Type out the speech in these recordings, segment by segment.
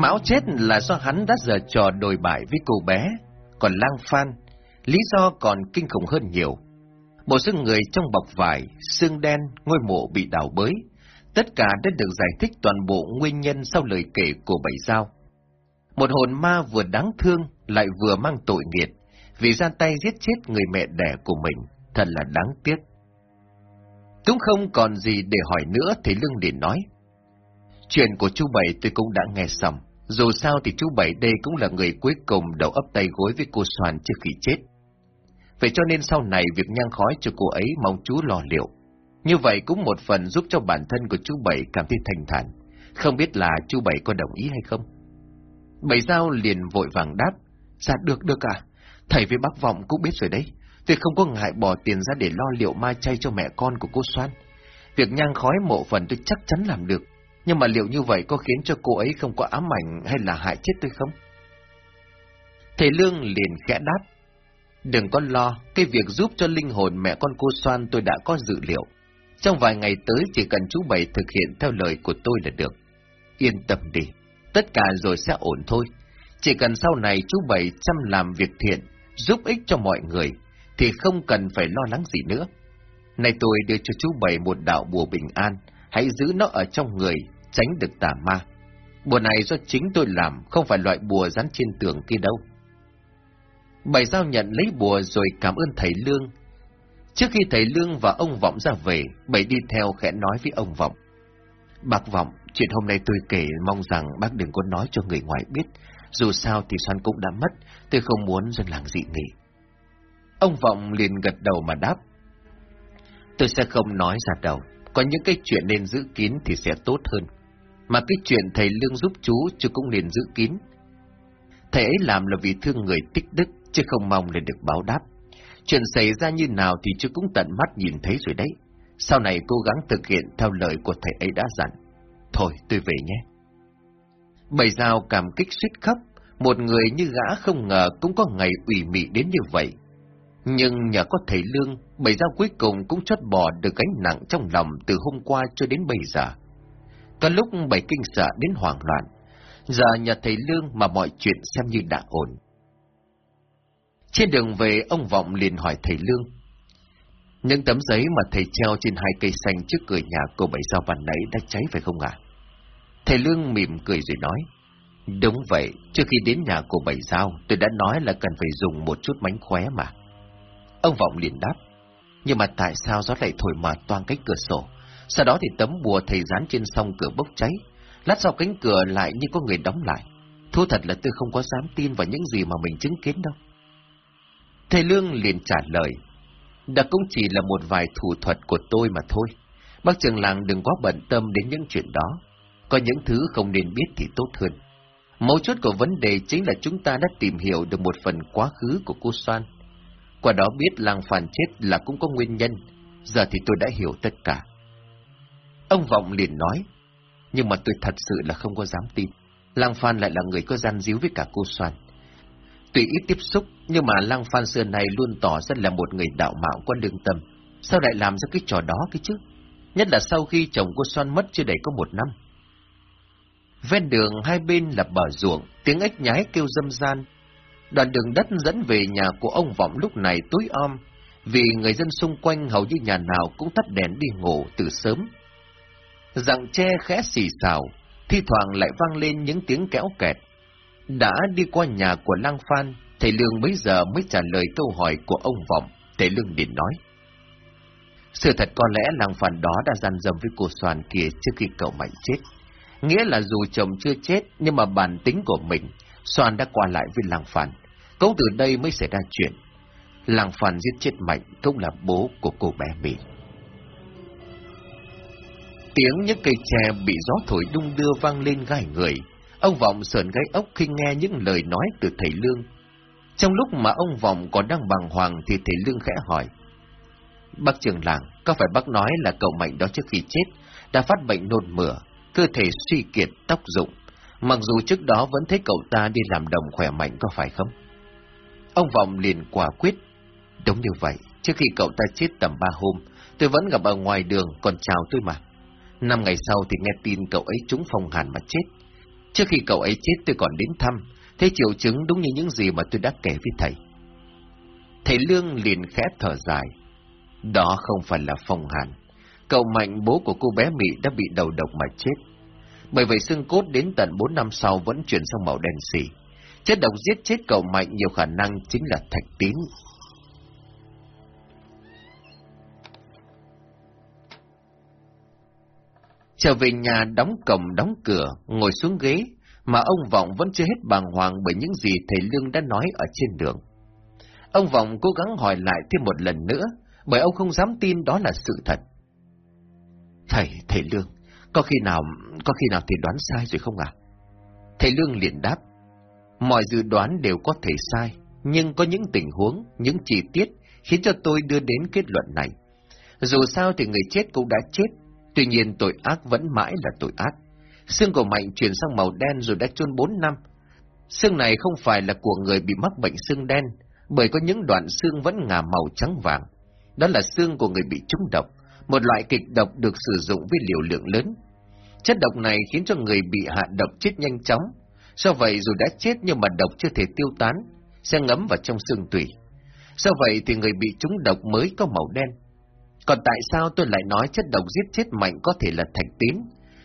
Mão chết là do hắn đã giờ trò đồi bại với cô bé, còn lang phan, lý do còn kinh khủng hơn nhiều. Bộ xương người trong bọc vải, xương đen, ngôi mộ bị đào bới, tất cả đã được giải thích toàn bộ nguyên nhân sau lời kể của bảy sao. Một hồn ma vừa đáng thương lại vừa mang tội nghiệt, vì ra tay giết chết người mẹ đẻ của mình, thật là đáng tiếc. Cũng không còn gì để hỏi nữa thì Lương liền nói. Chuyện của chú Bảy tôi cũng đã nghe xong. Dù sao thì chú Bảy đây cũng là người cuối cùng đầu ấp tay gối với cô Soàn trước khi chết. Vậy cho nên sau này việc nhang khói cho cô ấy mong chú lo liệu. Như vậy cũng một phần giúp cho bản thân của chú Bảy cảm thấy thành thản. Không biết là chú Bảy có đồng ý hay không? Bảy Giao liền vội vàng đáp. Dạ được được à. Thầy với bác Vọng cũng biết rồi đấy. Tôi không có ngại bỏ tiền ra để lo liệu mai chay cho mẹ con của cô Soan. Việc nhang khói mộ phần tôi chắc chắn làm được. Nhưng mà liệu như vậy có khiến cho cô ấy không có ám ảnh hay là hại chết tôi không? Thầy Lương liền khẽ đáp. Đừng có lo, cái việc giúp cho linh hồn mẹ con cô Soan tôi đã có dự liệu. Trong vài ngày tới chỉ cần chú Bảy thực hiện theo lời của tôi là được. Yên tâm đi, tất cả rồi sẽ ổn thôi. Chỉ cần sau này chú Bảy chăm làm việc thiện, giúp ích cho mọi người, thì không cần phải lo lắng gì nữa. Này tôi đưa cho chú Bảy một đạo bùa bình an, hãy giữ nó ở trong người, tránh được tà ma. Bùa này do chính tôi làm, không phải loại bùa dán trên tường kia đâu. Bảy giao nhận lấy bùa rồi cảm ơn thầy Lương. Trước khi thầy Lương và ông Vọng ra về, bảy đi theo khẽ nói với ông Vọng. Bác Vọng, chuyện hôm nay tôi kể mong rằng bác đừng có nói cho người ngoài biết. Dù sao thì Xoan cũng đã mất, tôi không muốn dân làng dị nghị. Ông Vọng liền gật đầu mà đáp. Tôi sẽ không nói ra đầu, có những cái chuyện nên giữ kín thì sẽ tốt hơn. Mà cái chuyện thầy Lương giúp chú chú cũng nên giữ kín. Thầy ấy làm là vì thương người tích đức, chứ không mong để được báo đáp. Chuyện xảy ra như nào thì chú cũng tận mắt nhìn thấy rồi đấy. Sau này cố gắng thực hiện theo lời của thầy ấy đã dặn. Thôi, tôi về nhé. Bảy dao cảm kích suýt khóc, một người như gã không ngờ cũng có ngày ủy mị đến như vậy. Nhưng nhờ có thầy Lương, bảy dao cuối cùng cũng chốt bỏ được gánh nặng trong lòng từ hôm qua cho đến bây giờ. Có lúc bảy kinh sợ đến hoảng loạn, giờ nhờ thầy Lương mà mọi chuyện xem như đã ổn. Trên đường về, ông Vọng liền hỏi thầy Lương. Những tấm giấy mà thầy treo trên hai cây xanh trước cửa nhà cô bảy sao bàn nãy đã cháy phải không ạ? À? Thầy Lương mỉm cười rồi nói. Đúng vậy, trước khi đến nhà của bảy sao, tôi đã nói là cần phải dùng một chút mánh khóe mà. Ông Vọng liền đáp. Nhưng mà tại sao gió lại thổi mà toang cái cửa sổ? Sau đó thì tấm bùa thầy dán trên sông cửa bốc cháy. Lát sau cánh cửa lại như có người đóng lại. Thú thật là tôi không có dám tin vào những gì mà mình chứng kiến đâu. Thầy Lương liền trả lời. Đã cũng chỉ là một vài thủ thuật của tôi mà thôi. Bác trường làng đừng quá bận tâm đến những chuyện đó. Có những thứ không nên biết thì tốt hơn. Mấu chốt của vấn đề chính là chúng ta đã tìm hiểu được một phần quá khứ của cô Soan. Qua đó biết làng phản chết là cũng có nguyên nhân. Giờ thì tôi đã hiểu tất cả. Ông Vọng liền nói. Nhưng mà tôi thật sự là không có dám tin. lang Phan lại là người có gian díu với cả cô Soan. Tuy ít tiếp xúc, nhưng mà Lăng Phan xưa này luôn tỏ ra là một người đạo mạo có lương tâm. Sao lại làm ra cái trò đó cái chứ? Nhất là sau khi chồng cô Soan mất chưa đầy có một năm. Ven đường hai bên là bờ ruộng, tiếng ếch nhái kêu dâm gian. Đoạn đường đất dẫn về nhà của ông Vọng lúc này tối om, vì người dân xung quanh hầu như nhà nào cũng tắt đèn đi ngủ từ sớm. Rặng tre khẽ xì xào, thi thoảng lại vang lên những tiếng kéo kẹt. Đã đi qua nhà của Lang Phan, thầy Lương mấy giờ mới trả lời câu hỏi của ông Vọng, thầy Lương liền nói. Sự thật có lẽ Lang Phan đó đã gian dâm với cô Soàn kia trước khi cậu Mạnh chết. Nghĩa là dù chồng chưa chết, nhưng mà bản tính của mình, Soàn đã qua lại với Lang Phan. Cậu từ đây mới xảy ra chuyện. Làng phản giết chết Mạnh cũng là bố của cô bé Mỹ. Tiếng những cây tre bị gió thổi đung đưa vang lên gai người, Ông Vọng sờn gáy ốc khi nghe những lời nói từ thầy Lương. Trong lúc mà ông Vọng còn đang bàng hoàng thì thầy Lương khẽ hỏi. Bác trưởng làng, có phải bác nói là cậu Mạnh đó trước khi chết đã phát bệnh nôn mửa, cơ thể suy kiệt, tóc rụng, mặc dù trước đó vẫn thấy cậu ta đi làm đồng khỏe mạnh có phải không? Ông Vọng liền quả quyết. Đúng như vậy, trước khi cậu ta chết tầm ba hôm, tôi vẫn gặp ở ngoài đường còn chào tôi mà. Năm ngày sau thì nghe tin cậu ấy trúng phong hàn mà chết. Trước khi cậu ấy chết tôi còn đến thăm, thấy triệu chứng đúng như những gì mà tôi đã kể với thầy. Thầy Lương liền khẽ thở dài. Đó không phải là phong hàn. Cậu Mạnh bố của cô bé Mỹ đã bị đầu độc mà chết. Bởi vậy xương cốt đến tận 4 năm sau vẫn chuyển sang màu đen xỉ. Chất độc giết chết cậu Mạnh nhiều khả năng chính là thạch tín. Trở về nhà đóng cổng đóng cửa, ngồi xuống ghế, mà ông Vọng vẫn chưa hết bàng hoàng bởi những gì thầy Lương đã nói ở trên đường. Ông Vọng cố gắng hỏi lại thêm một lần nữa, bởi ông không dám tin đó là sự thật. Thầy, thầy Lương, có khi nào, có khi nào thầy đoán sai rồi không ạ? Thầy Lương liền đáp, mọi dự đoán đều có thể sai, nhưng có những tình huống, những chi tiết khiến cho tôi đưa đến kết luận này. Dù sao thì người chết cũng đã chết, tuy nhiên tội ác vẫn mãi là tội ác. Xương của Mạnh chuyển sang màu đen rồi đã chôn bốn năm. Xương này không phải là của người bị mắc bệnh xương đen, bởi có những đoạn xương vẫn ngả màu trắng vàng. Đó là xương của người bị trúng độc, một loại kịch độc được sử dụng với liều lượng lớn. Chất độc này khiến cho người bị hạ độc chết nhanh chóng. Do vậy dù đã chết nhưng mà độc chưa thể tiêu tán, sẽ ngấm vào trong xương tủy. Do vậy thì người bị trúng độc mới có màu đen. Còn tại sao tôi lại nói chất độc giết chết mạnh có thể là thạch tín?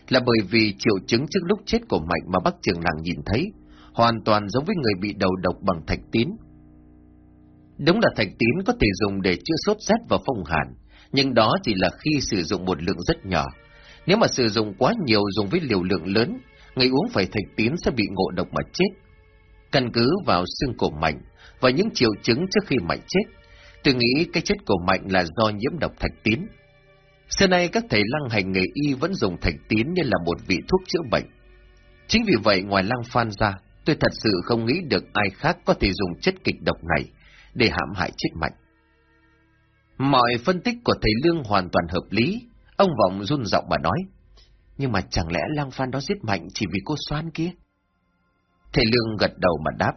Là bởi vì triệu chứng trước lúc chết của mạnh mà bác trường làng nhìn thấy, hoàn toàn giống với người bị đầu độc bằng thạch tín. Đúng là thạch tín có thể dùng để chữa sốt rét và phong hàn, nhưng đó chỉ là khi sử dụng một lượng rất nhỏ. Nếu mà sử dụng quá nhiều dùng với liều lượng lớn, người uống phải thạch tín sẽ bị ngộ độc mà chết. Căn cứ vào xương cổ mạnh và những triệu chứng trước khi mạnh chết, tôi nghĩ cái chết của mạnh là do nhiễm độc thạch tín. Xưa nay các thầy lăng hành nghề y vẫn dùng thạch tín như là một vị thuốc chữa bệnh. Chính vì vậy ngoài lăng phan ra, tôi thật sự không nghĩ được ai khác có thể dùng chất kịch độc này để hãm hại chết mạnh. Mọi phân tích của thầy Lương hoàn toàn hợp lý, ông Vọng run giọng mà nói. Nhưng mà chẳng lẽ Lang Phan đó giết mạnh chỉ vì cô xoan kia? Thầy Lương gật đầu mà đáp.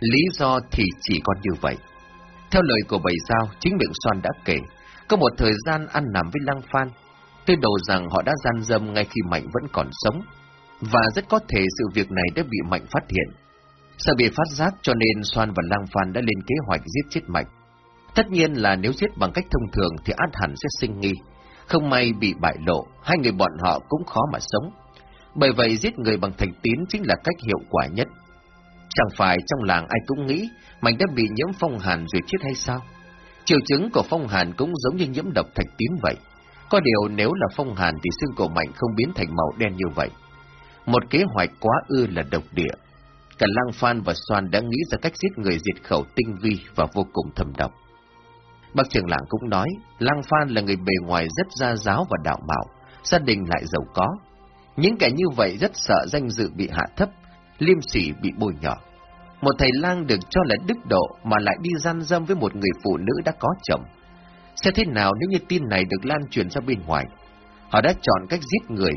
Lý do thì chỉ còn như vậy. Theo lời của bầy giao, chính miệng xoan đã kể, có một thời gian ăn nằm với Lang Phan. Tôi đầu rằng họ đã gian dâm ngay khi Mạnh vẫn còn sống, và rất có thể sự việc này đã bị Mạnh phát hiện. Sợ bị phát giác cho nên Soan và Lang Phan đã lên kế hoạch giết chết Mạnh. Tất nhiên là nếu giết bằng cách thông thường thì át hẳn sẽ sinh nghi. Không may bị bại lộ, hai người bọn họ cũng khó mà sống. Bởi vậy giết người bằng thành tín chính là cách hiệu quả nhất. Chẳng phải trong làng ai cũng nghĩ mình đã bị nhiễm phong hàn rồi chết hay sao? Triệu chứng của phong hàn cũng giống như nhiễm độc thạch tín vậy. Có điều nếu là phong hàn thì xương cổ mạnh không biến thành màu đen như vậy. Một kế hoạch quá ư là độc địa. Cả Lang Phan và Soan đã nghĩ ra cách giết người diệt khẩu tinh vi và vô cùng thâm độc. Bác trưởng làng cũng nói, Lang Phan là người bề ngoài rất gia giáo và đạo mạo, gia đình lại giàu có. Những kẻ như vậy rất sợ danh dự bị hạ thấp, liêm sỉ bị bôi nhỏ. Một thầy lang được cho là đức độ mà lại đi gian dâm với một người phụ nữ đã có chồng. Sẽ thế nào nếu như tin này được lan truyền ra bên ngoài? Họ đã chọn cách giết người.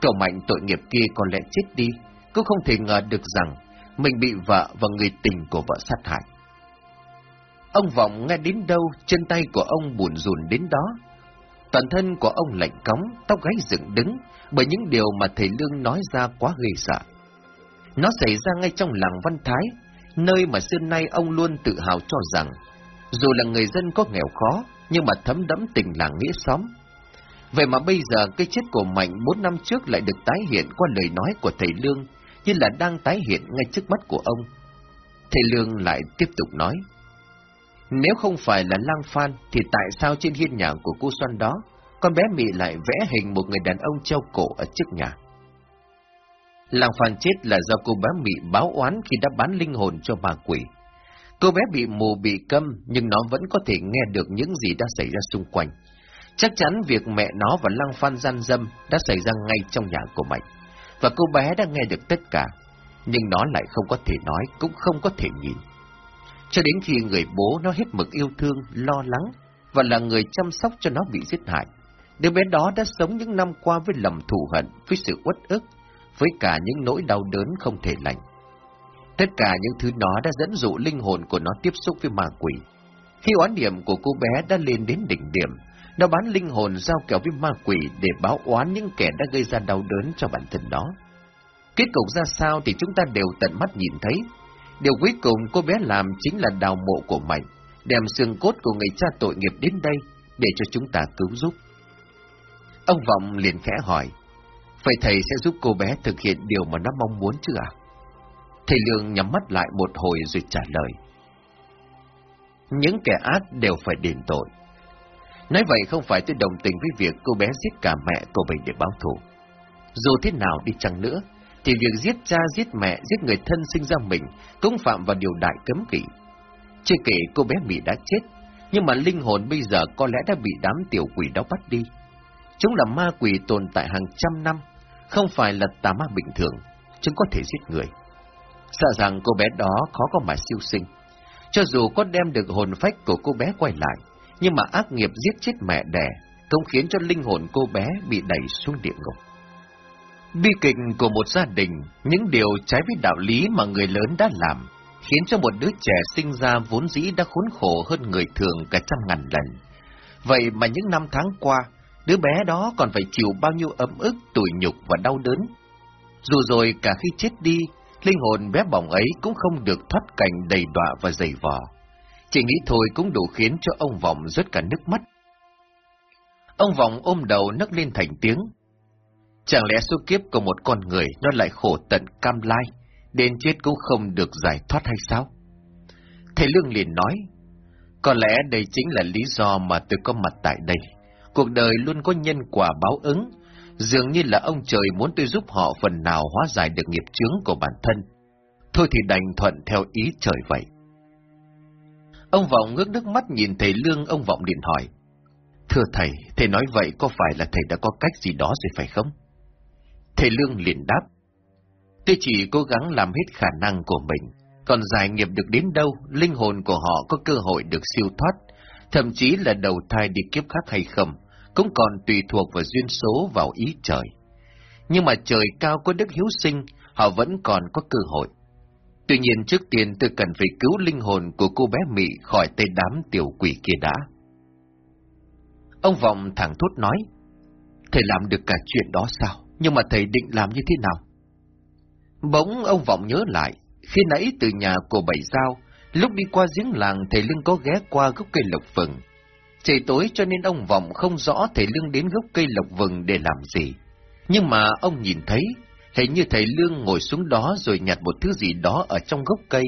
Cậu mạnh tội nghiệp kia còn lẽ chết đi, cũng không thể ngờ được rằng mình bị vợ và người tình của vợ sát hại. Ông Vọng nghe đến đâu, chân tay của ông buồn rùn đến đó. Toàn thân của ông lạnh cống, tóc gáy dựng đứng, bởi những điều mà thầy Lương nói ra quá ghê sợ. Nó xảy ra ngay trong làng Văn Thái, nơi mà xưa nay ông luôn tự hào cho rằng, dù là người dân có nghèo khó, nhưng mà thấm đẫm tình làng nghĩa xóm. Vậy mà bây giờ cái chết của Mạnh bốn năm trước lại được tái hiện qua lời nói của thầy Lương, như là đang tái hiện ngay trước mắt của ông. Thầy Lương lại tiếp tục nói, nếu không phải là lang phan, thì tại sao trên hiên nhà của cô Xuân đó, con bé Mị lại vẽ hình một người đàn ông treo cổ ở trước nhà? Lang phan chết là do cô bé Mị báo oán khi đã bán linh hồn cho bà quỷ. Cô bé bị mù bị câm, nhưng nó vẫn có thể nghe được những gì đã xảy ra xung quanh. Chắc chắn việc mẹ nó và Lăng Phan gian dâm đã xảy ra ngay trong nhà của Mạnh. Và cô bé đã nghe được tất cả, nhưng nó lại không có thể nói, cũng không có thể nhìn. Cho đến khi người bố nó hết mực yêu thương, lo lắng, và là người chăm sóc cho nó bị giết hại. Đứa bé đó đã sống những năm qua với lầm thù hận, với sự uất ức, với cả những nỗi đau đớn không thể lành. Tất cả những thứ đó đã dẫn dụ linh hồn của nó tiếp xúc với ma quỷ. Khi oán niệm của cô bé đã lên đến đỉnh điểm, nó bán linh hồn giao kèo với ma quỷ để báo oán những kẻ đã gây ra đau đớn cho bản thân đó. Kết cục ra sao thì chúng ta đều tận mắt nhìn thấy. Điều cuối cùng cô bé làm chính là đào mộ của Mạnh, đem xương cốt của người cha tội nghiệp đến đây để cho chúng ta cứu giúp. Ông Vọng liền khẽ hỏi, vậy thầy sẽ giúp cô bé thực hiện điều mà nó mong muốn chứ ạ? Thầy Lương nhắm mắt lại một hồi rồi trả lời. Những kẻ ác đều phải đền tội. Nói vậy không phải tôi đồng tình với việc cô bé giết cả mẹ của mình để báo thù. Dù thế nào đi chăng nữa, thì việc giết cha, giết mẹ, giết người thân sinh ra mình cũng phạm vào điều đại cấm kỵ. Chưa kể cô bé Mỹ đã chết, nhưng mà linh hồn bây giờ có lẽ đã bị đám tiểu quỷ đó bắt đi. Chúng là ma quỷ tồn tại hàng trăm năm, không phải là tà ma bình thường, chúng có thể giết người. Sợ rằng cô bé đó khó có mà siêu sinh. Cho dù có đem được hồn phách của cô bé quay lại, nhưng mà ác nghiệp giết chết mẹ đẻ cũng khiến cho linh hồn cô bé bị đẩy xuống địa ngục. Bi kịch của một gia đình, những điều trái với đạo lý mà người lớn đã làm, khiến cho một đứa trẻ sinh ra vốn dĩ đã khốn khổ hơn người thường cả trăm ngàn lần. Vậy mà những năm tháng qua, đứa bé đó còn phải chịu bao nhiêu ấm ức, tủi nhục và đau đớn. Dù rồi cả khi chết đi, linh hồn bé bỏng ấy cũng không được thoát cảnh đầy đọa và dày vò. Chỉ nghĩ thôi cũng đủ khiến cho ông Vọng rớt cả nước mắt. Ông Vọng ôm đầu nấc lên thành tiếng. Chẳng lẽ số kiếp của một con người nó lại khổ tận cam lai, đến chết cũng không được giải thoát hay sao? Thầy Lương liền nói, có lẽ đây chính là lý do mà tôi có mặt tại đây. Cuộc đời luôn có nhân quả báo ứng, dường như là ông trời muốn tôi giúp họ phần nào hóa giải được nghiệp chướng của bản thân. Thôi thì đành thuận theo ý trời vậy. Ông Vọng ngước nước mắt nhìn thầy Lương, ông Vọng liền hỏi. Thưa thầy, thầy nói vậy có phải là thầy đã có cách gì đó rồi phải không? Thầy Lương liền đáp. Tôi chỉ cố gắng làm hết khả năng của mình, còn giải nghiệp được đến đâu, linh hồn của họ có cơ hội được siêu thoát, thậm chí là đầu thai đi kiếp khác hay không, cũng còn tùy thuộc vào duyên số vào ý trời. Nhưng mà trời cao có đức hiếu sinh, họ vẫn còn có cơ hội. Tuy nhiên trước tiên tôi cần phải cứu linh hồn của cô bé mỹ khỏi tay đám tiểu quỷ kia đã. Ông Vọng thẳng thốt nói, thầy làm được cả chuyện đó sao? Nhưng mà thầy định làm như thế nào? Bỗng ông Vọng nhớ lại, khi nãy từ nhà của Bảy Giao, lúc đi qua giếng làng thầy Lương có ghé qua gốc cây lộc vừng. Trời tối cho nên ông Vọng không rõ thầy Lương đến gốc cây lộc vừng để làm gì. Nhưng mà ông nhìn thấy, hình như thầy Lương ngồi xuống đó rồi nhặt một thứ gì đó ở trong gốc cây.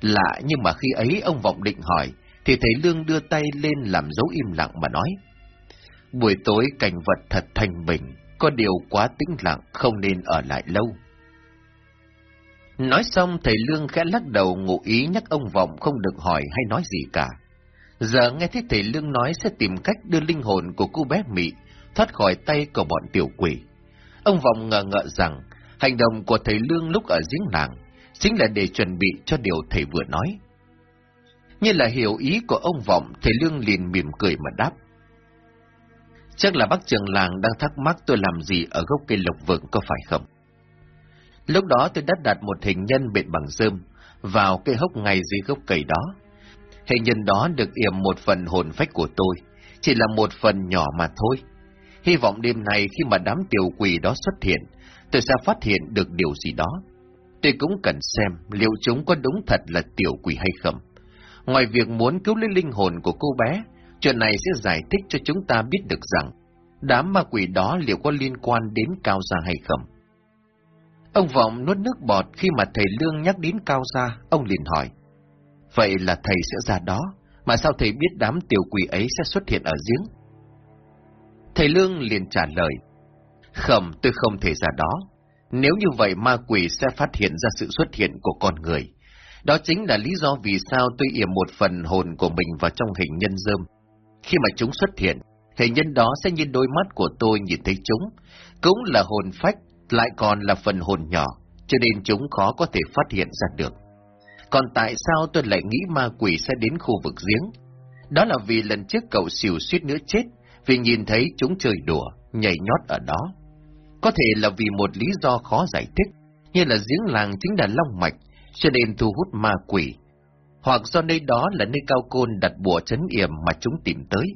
Lạ nhưng mà khi ấy ông Vọng định hỏi, thì thầy Lương đưa tay lên làm dấu im lặng mà nói. Buổi tối cảnh vật thật thanh bình, có điều quá tĩnh lặng không nên ở lại lâu. Nói xong thầy Lương khẽ lắc đầu ngụ ý nhắc ông Vọng không được hỏi hay nói gì cả. Giờ nghe thấy thầy Lương nói sẽ tìm cách đưa linh hồn của cô bé Mị thoát khỏi tay của bọn tiểu quỷ. Ông Vọng ngờ ngợ rằng hành động của thầy Lương lúc ở giếng làng chính là để chuẩn bị cho điều thầy vừa nói. Như là hiểu ý của ông Vọng, thầy Lương liền mỉm cười mà đáp. Chắc là bác trường làng đang thắc mắc tôi làm gì ở gốc cây lộc vượng có phải không? Lúc đó tôi đã đặt một hình nhân bệt bằng rơm vào cây hốc ngay dưới gốc cây đó. Hình nhân đó được yểm một phần hồn phách của tôi, chỉ là một phần nhỏ mà thôi. Hy vọng đêm nay khi mà đám tiểu quỷ đó xuất hiện, tôi sẽ phát hiện được điều gì đó. Tôi cũng cần xem liệu chúng có đúng thật là tiểu quỷ hay không. Ngoài việc muốn cứu lấy linh hồn của cô bé, chuyện này sẽ giải thích cho chúng ta biết được rằng đám ma quỷ đó liệu có liên quan đến Cao Gia hay không. Ông Vọng nuốt nước bọt khi mà thầy Lương nhắc đến Cao Gia, ông liền hỏi. Vậy là thầy sẽ ra đó, mà sao thầy biết đám tiểu quỷ ấy sẽ xuất hiện ở giếng? Thầy Lương liền trả lời. Không, tôi không thể ra đó. Nếu như vậy ma quỷ sẽ phát hiện ra sự xuất hiện của con người. Đó chính là lý do vì sao tôi yểm một phần hồn của mình vào trong hình nhân dơm. Khi mà chúng xuất hiện, thể nhân đó sẽ như đôi mắt của tôi nhìn thấy chúng. Cũng là hồn phách, lại còn là phần hồn nhỏ, cho nên chúng khó có thể phát hiện ra được. Còn tại sao tôi lại nghĩ ma quỷ sẽ đến khu vực giếng? Đó là vì lần trước cậu xỉu suýt nữa chết, vì nhìn thấy chúng chơi đùa, nhảy nhót ở đó. Có thể là vì một lý do khó giải thích, như là giếng làng chính là long mạch, cho nên thu hút ma quỷ, hoặc do nơi đó là nơi cao côn đặt bùa chấn yểm mà chúng tìm tới.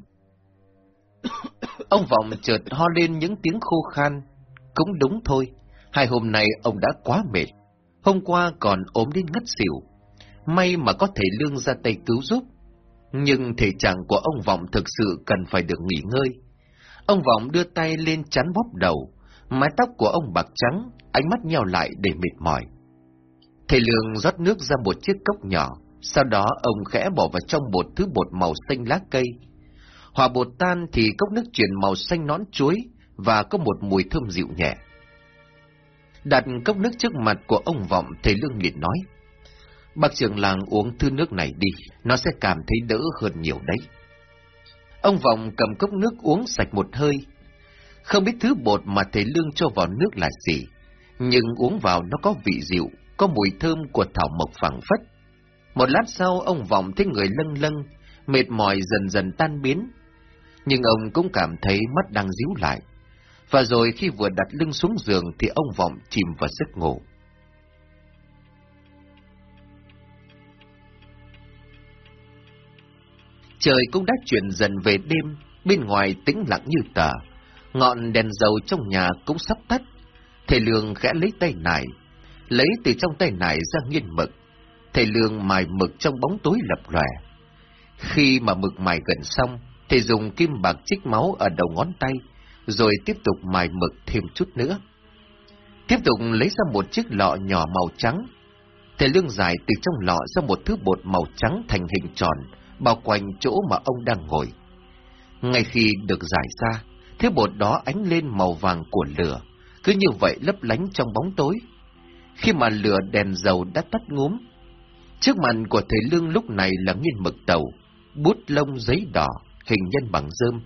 Ông Vọng chợt ho lên những tiếng khô khan, cũng đúng thôi, Hai hôm nay ông đã quá mệt. Hôm qua còn ốm đến ngất xỉu. May mà có thể lương ra tay cứu giúp. Nhưng thể trạng của ông Vọng thực sự cần phải được nghỉ ngơi. Ông Vọng đưa tay lên chắn bóp đầu. Mái tóc của ông bạc trắng, ánh mắt nheo lại để mệt mỏi. Thầy Lương rót nước ra một chiếc cốc nhỏ, sau đó ông khẽ bỏ vào trong bột thứ bột màu xanh lá cây. Hòa bột tan thì cốc nước chuyển màu xanh nón chuối và có một mùi thơm dịu nhẹ. Đặt cốc nước trước mặt của ông Vọng, thầy Lương liền nói. Bác trưởng làng uống thứ nước này đi, nó sẽ cảm thấy đỡ hơn nhiều đấy. Ông Vọng cầm cốc nước uống sạch một hơi. Không biết thứ bột mà thầy Lương cho vào nước là gì, nhưng uống vào nó có vị dịu, có mùi thơm của thảo mộc phẳng phất. Một lát sau ông Vọng thấy người lâng lâng, mệt mỏi dần dần tan biến. Nhưng ông cũng cảm thấy mắt đang díu lại. Và rồi khi vừa đặt lưng xuống giường thì ông Vọng chìm vào giấc ngủ. Trời cũng đã chuyển dần về đêm, bên ngoài tĩnh lặng như tờ. Ngọn đèn dầu trong nhà cũng sắp tắt. Thầy Lương khẽ lấy tay nải, lấy từ trong tay nải ra nghiên mực. Thầy Lương mài mực trong bóng tối lập lòe. Khi mà mực mài gần xong, thầy dùng kim bạc chích máu ở đầu ngón tay, rồi tiếp tục mài mực thêm chút nữa. Tiếp tục lấy ra một chiếc lọ nhỏ màu trắng. Thầy Lương giải từ trong lọ ra một thứ bột màu trắng thành hình tròn, bao quanh chỗ mà ông đang ngồi. Ngay khi được giải ra, thứ bột đó ánh lên màu vàng của lửa, cứ như vậy lấp lánh trong bóng tối. Khi mà lửa đèn dầu đã tắt ngúm, trước mặt của thầy Lương lúc này là nghiên mực tàu, bút lông giấy đỏ, hình nhân bằng rơm.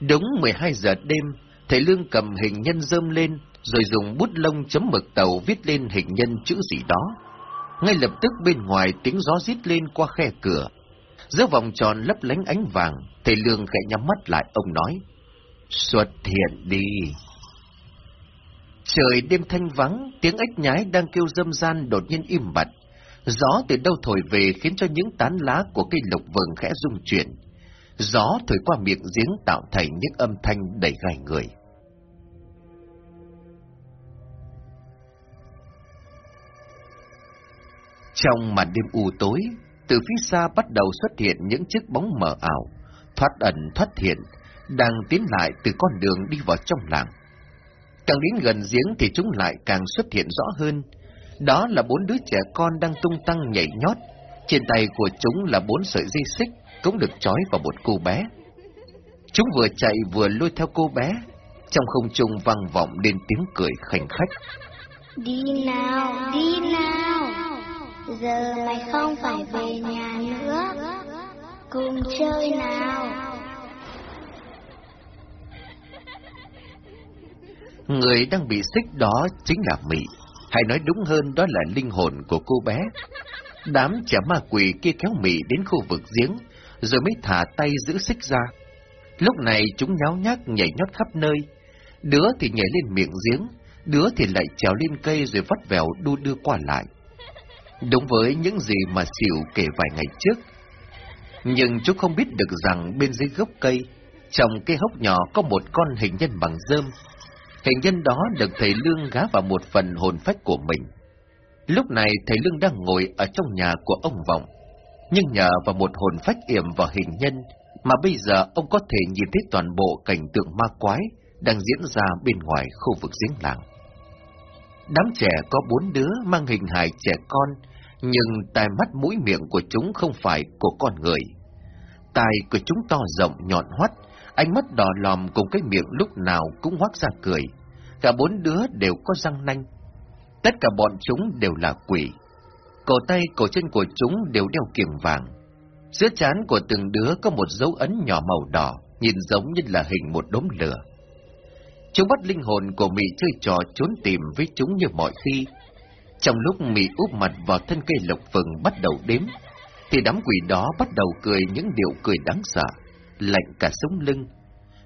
Đúng 12 giờ đêm, thầy Lương cầm hình nhân rơm lên, rồi dùng bút lông chấm mực tàu viết lên hình nhân chữ gì đó. Ngay lập tức bên ngoài tiếng gió rít lên qua khe cửa. Giữa vòng tròn lấp lánh ánh vàng, thầy Lương khẽ nhắm mắt lại, ông nói. Xuất hiện đi. Trời đêm thanh vắng, tiếng ếch nhái đang kêu dâm gian đột nhiên im bặt. Gió từ đâu thổi về khiến cho những tán lá của cây lộc vừng khẽ rung chuyển. Gió thổi qua miệng giếng tạo thành những âm thanh đầy gai người. Trong màn đêm u tối, từ phía xa bắt đầu xuất hiện những chiếc bóng mờ ảo, thoát ẩn thoát hiện, đang tiến lại từ con đường đi vào trong làng. Càng đến gần giếng thì chúng lại càng xuất hiện rõ hơn. Đó là bốn đứa trẻ con đang tung tăng nhảy nhót. Trên tay của chúng là bốn sợi dây xích, cũng được trói vào một cô bé. Chúng vừa chạy vừa lôi theo cô bé, trong không trung vang vọng lên tiếng cười khảnh khách. Đi nào, đi nào, giờ mày không phải về nhà nữa, cùng chơi nào. Người đang bị xích đó chính là Mị, hay nói đúng hơn đó là linh hồn của cô bé. Đám trẻ ma quỷ kia kéo Mị đến khu vực giếng, rồi mới thả tay giữ xích ra. Lúc này chúng nháo nhác nhảy nhót khắp nơi, đứa thì nhảy lên miệng giếng, đứa thì lại trèo lên cây rồi vắt vẻo đu đưa qua lại. Đúng với những gì mà xỉu kể vài ngày trước. Nhưng chúng không biết được rằng bên dưới gốc cây, trong cái hốc nhỏ có một con hình nhân bằng dơm. Hình nhân đó được thầy Lương gá vào một phần hồn phách của mình. Lúc này thầy Lương đang ngồi ở trong nhà của ông Vọng, nhưng nhờ vào một hồn phách yểm vào hình nhân mà bây giờ ông có thể nhìn thấy toàn bộ cảnh tượng ma quái đang diễn ra bên ngoài khu vực giếng làng. Đám trẻ có bốn đứa mang hình hài trẻ con, nhưng tai mắt mũi miệng của chúng không phải của con người. Tai của chúng to rộng nhọn hoắt, ánh mắt đỏ lòm cùng cái miệng lúc nào cũng hoác ra cười. Cả bốn đứa đều có răng nanh. Tất cả bọn chúng đều là quỷ. Cổ tay, cổ chân của chúng đều đeo kiềng vàng. Giữa chán của từng đứa có một dấu ấn nhỏ màu đỏ, nhìn giống như là hình một đốm lửa. Chúng bắt linh hồn của Mỹ chơi trò trốn tìm với chúng như mọi khi. Trong lúc Mỹ úp mặt vào thân cây lộc vừng bắt đầu đếm, thì đám quỷ đó bắt đầu cười những điệu cười đáng sợ, lạnh cả sống lưng.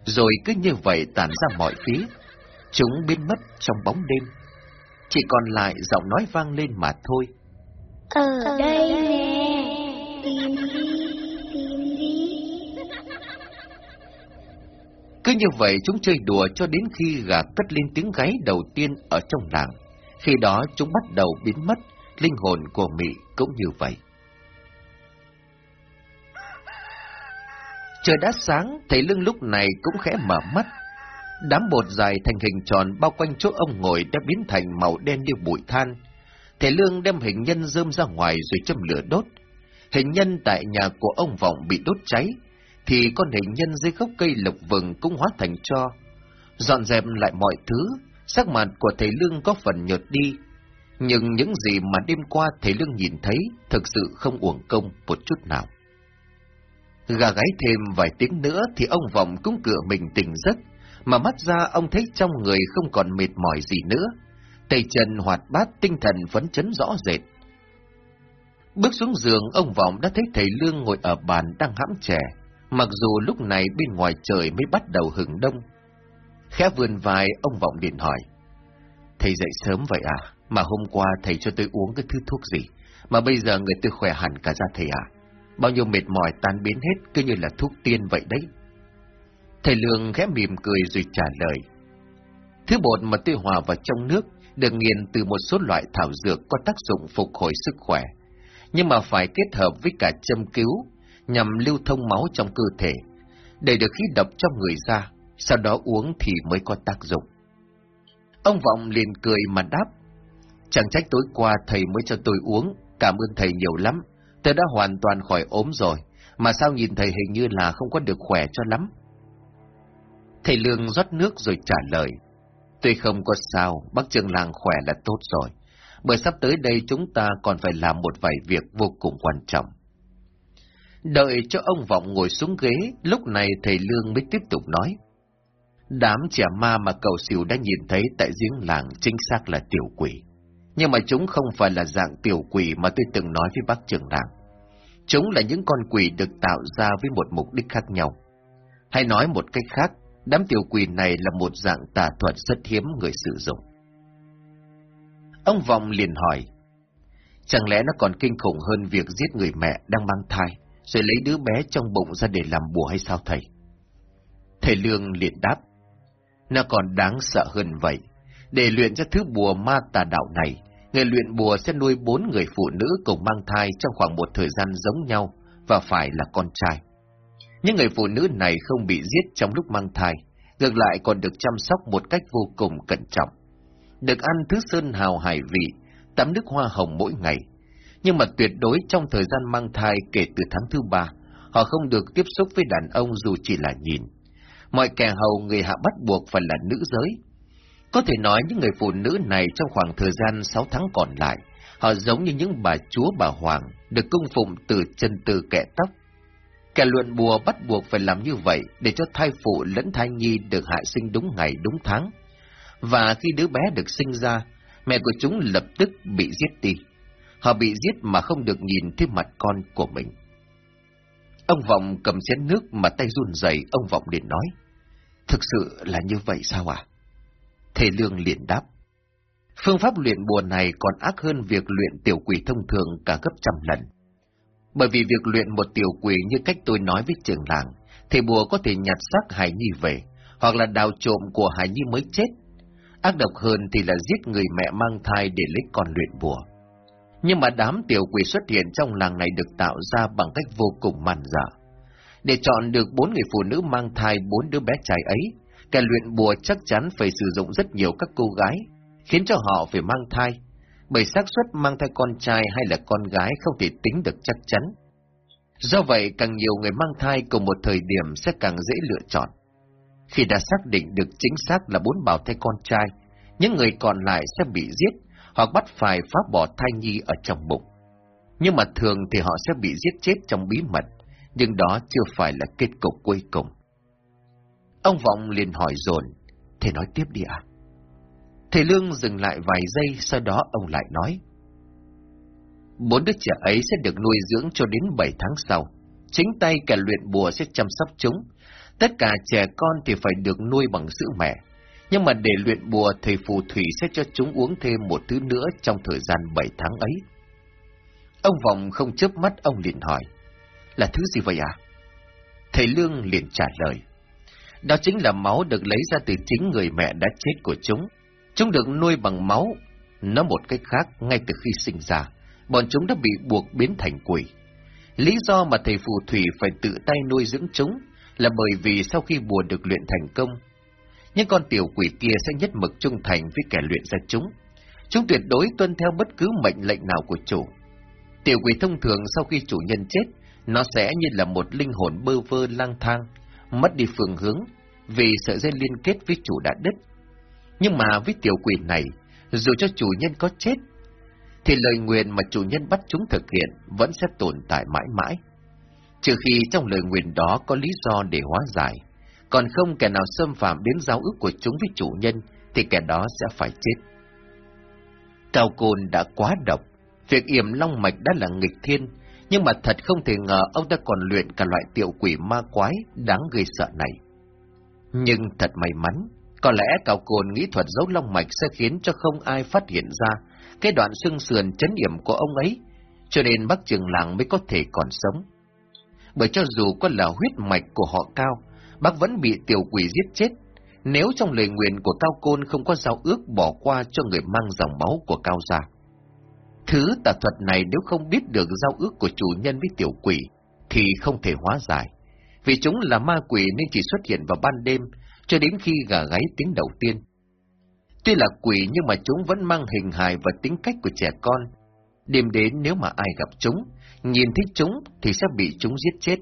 Rồi cứ như vậy tản ra mọi phía, chúng biến mất trong bóng đêm. Chỉ còn lại giọng nói vang lên mà thôi. Ở đây nè, tìm đi, tìm đi. Cứ như vậy chúng chơi đùa cho đến khi gà cất lên tiếng gáy đầu tiên ở trong làng. Khi đó chúng bắt đầu biến mất, linh hồn của Mị cũng như vậy. Trời đã sáng, thầy Lương lúc này cũng khẽ mở mắt. Đám bột dài thành hình tròn bao quanh chỗ ông ngồi đã biến thành màu đen như bụi than. Thầy Lương đem hình nhân rơm ra ngoài rồi châm lửa đốt. Hình nhân tại nhà của ông Vọng bị đốt cháy, thì con hình nhân dưới gốc cây lộc vừng cũng hóa thành cho. Dọn dẹp lại mọi thứ, sắc mặt của thầy Lương có phần nhợt đi. Nhưng những gì mà đêm qua thầy Lương nhìn thấy thực sự không uổng công một chút nào. Gà gáy thêm vài tiếng nữa thì ông Vọng cũng cửa mình tỉnh giấc, mà mắt ra ông thấy trong người không còn mệt mỏi gì nữa. Tay chân hoạt bát tinh thần phấn chấn rõ rệt. Bước xuống giường, ông Vọng đã thấy thầy Lương ngồi ở bàn đang hãm trẻ, mặc dù lúc này bên ngoài trời mới bắt đầu hừng đông. Khẽ vườn vai, ông Vọng điện hỏi. Thầy dậy sớm vậy à? Mà hôm qua thầy cho tôi uống cái thứ thuốc gì? Mà bây giờ người tôi khỏe hẳn cả ra thầy à? Bao nhiêu mệt mỏi tan biến hết cứ như là thuốc tiên vậy đấy. Thầy Lương khẽ mỉm cười rồi trả lời. Thứ bột mà tôi hòa vào trong nước được nghiền từ một số loại thảo dược có tác dụng phục hồi sức khỏe, nhưng mà phải kết hợp với cả châm cứu nhằm lưu thông máu trong cơ thể, để được khí độc trong người ra, sau đó uống thì mới có tác dụng. Ông Vọng liền cười mà đáp, chẳng trách tối qua thầy mới cho tôi uống, cảm ơn thầy nhiều lắm, tôi đã hoàn toàn khỏi ốm rồi, mà sao nhìn thầy hình như là không có được khỏe cho lắm. Thầy Lương rót nước rồi trả lời, Tuy không có sao, bác Trương làng khỏe là tốt rồi, bởi sắp tới đây chúng ta còn phải làm một vài việc vô cùng quan trọng. Đợi cho ông Vọng ngồi xuống ghế, lúc này thầy Lương mới tiếp tục nói. Đám trẻ ma mà cậu xỉu đã nhìn thấy tại giếng làng chính xác là tiểu quỷ. Nhưng mà chúng không phải là dạng tiểu quỷ mà tôi từng nói với bác trưởng làng. Chúng là những con quỷ được tạo ra với một mục đích khác nhau. Hay nói một cách khác, đám tiểu quỷ này là một dạng tà thuật rất hiếm người sử dụng. Ông Vọng liền hỏi, chẳng lẽ nó còn kinh khủng hơn việc giết người mẹ đang mang thai, rồi lấy đứa bé trong bụng ra để làm bùa hay sao thầy? Thầy Lương liền đáp, nó còn đáng sợ hơn vậy. Để luyện cho thứ bùa ma tà đạo này, người luyện bùa sẽ nuôi bốn người phụ nữ cùng mang thai trong khoảng một thời gian giống nhau và phải là con trai. Những người phụ nữ này không bị giết trong lúc mang thai, ngược lại còn được chăm sóc một cách vô cùng cẩn trọng. Được ăn thứ sơn hào hải vị, tắm nước hoa hồng mỗi ngày. Nhưng mà tuyệt đối trong thời gian mang thai kể từ tháng thứ ba, họ không được tiếp xúc với đàn ông dù chỉ là nhìn. Mọi kẻ hầu người hạ bắt buộc phải là nữ giới. Có thể nói những người phụ nữ này trong khoảng thời gian 6 tháng còn lại, họ giống như những bà chúa bà hoàng, được cung phụng từ chân từ kẻ tóc, Kẻ luận bùa bắt buộc phải làm như vậy để cho thai phụ lẫn thai nhi được hạ sinh đúng ngày đúng tháng. Và khi đứa bé được sinh ra, mẹ của chúng lập tức bị giết đi. Họ bị giết mà không được nhìn thấy mặt con của mình. Ông Vọng cầm chén nước mà tay run rẩy, ông Vọng liền nói. Thực sự là như vậy sao à? Thầy Lương liền đáp. Phương pháp luyện bùa này còn ác hơn việc luyện tiểu quỷ thông thường cả gấp trăm lần. Bởi vì việc luyện một tiểu quỷ như cách tôi nói với trường làng, thì bùa có thể nhặt xác Hải Nhi về, hoặc là đào trộm của Hải Nhi mới chết. Ác độc hơn thì là giết người mẹ mang thai để lấy con luyện bùa. Nhưng mà đám tiểu quỷ xuất hiện trong làng này được tạo ra bằng cách vô cùng màn dở. Để chọn được bốn người phụ nữ mang thai bốn đứa bé trai ấy, kẻ luyện bùa chắc chắn phải sử dụng rất nhiều các cô gái, khiến cho họ phải mang thai, bởi xác suất mang thai con trai hay là con gái không thể tính được chắc chắn. Do vậy, càng nhiều người mang thai cùng một thời điểm sẽ càng dễ lựa chọn. Khi đã xác định được chính xác là bốn bào thai con trai, những người còn lại sẽ bị giết hoặc bắt phải phá bỏ thai nhi ở trong bụng. Nhưng mà thường thì họ sẽ bị giết chết trong bí mật, nhưng đó chưa phải là kết cục cuối cùng. Ông Vọng liền hỏi dồn Thầy nói tiếp đi ạ. À? Thầy Lương dừng lại vài giây, sau đó ông lại nói. Bốn đứa trẻ ấy sẽ được nuôi dưỡng cho đến bảy tháng sau. Chính tay kẻ luyện bùa sẽ chăm sóc chúng. Tất cả trẻ con thì phải được nuôi bằng sữa mẹ. Nhưng mà để luyện bùa, thầy phù thủy sẽ cho chúng uống thêm một thứ nữa trong thời gian bảy tháng ấy. Ông Vọng không chớp mắt, ông liền hỏi. Là thứ gì vậy à? Thầy Lương liền trả lời. Đó chính là máu được lấy ra từ chính người mẹ đã chết của chúng. Chúng được nuôi bằng máu. Nói một cách khác, ngay từ khi sinh ra, bọn chúng đã bị buộc biến thành quỷ. Lý do mà thầy phù thủy phải tự tay nuôi dưỡng chúng là bởi vì sau khi bùa được luyện thành công, những con tiểu quỷ kia sẽ nhất mực trung thành với kẻ luyện ra chúng. Chúng tuyệt đối tuân theo bất cứ mệnh lệnh nào của chủ. Tiểu quỷ thông thường sau khi chủ nhân chết, nó sẽ như là một linh hồn bơ vơ lang thang, mất đi phương hướng, vì sợi dây liên kết với chủ đã đứt. Nhưng mà với tiểu quỷ này, dù cho chủ nhân có chết, thì lời nguyện mà chủ nhân bắt chúng thực hiện vẫn sẽ tồn tại mãi mãi. Trừ khi trong lời nguyện đó có lý do để hóa giải, còn không kẻ nào xâm phạm đến giáo ước của chúng với chủ nhân, thì kẻ đó sẽ phải chết. Cao Côn đã quá độc, việc yểm long mạch đã là nghịch thiên, nhưng mà thật không thể ngờ ông ta còn luyện cả loại tiểu quỷ ma quái đáng gây sợ này. Nhưng thật may mắn, có lẽ Cao Côn nghĩ thuật giấu long mạch sẽ khiến cho không ai phát hiện ra cái đoạn xương sườn chấn điểm của ông ấy, cho nên bác trường làng mới có thể còn sống. Bởi cho dù có là huyết mạch của họ Cao, bác vẫn bị tiểu quỷ giết chết. Nếu trong lời nguyện của Cao Côn không có giao ước bỏ qua cho người mang dòng máu của Cao gia. Thứ tà thuật này nếu không biết được giao ước của chủ nhân với tiểu quỷ, thì không thể hóa giải. Vì chúng là ma quỷ nên chỉ xuất hiện vào ban đêm, cho đến khi gà gáy tiếng đầu tiên. Tuy là quỷ nhưng mà chúng vẫn mang hình hài và tính cách của trẻ con. Đêm đến nếu mà ai gặp chúng, nhìn thấy chúng thì sẽ bị chúng giết chết.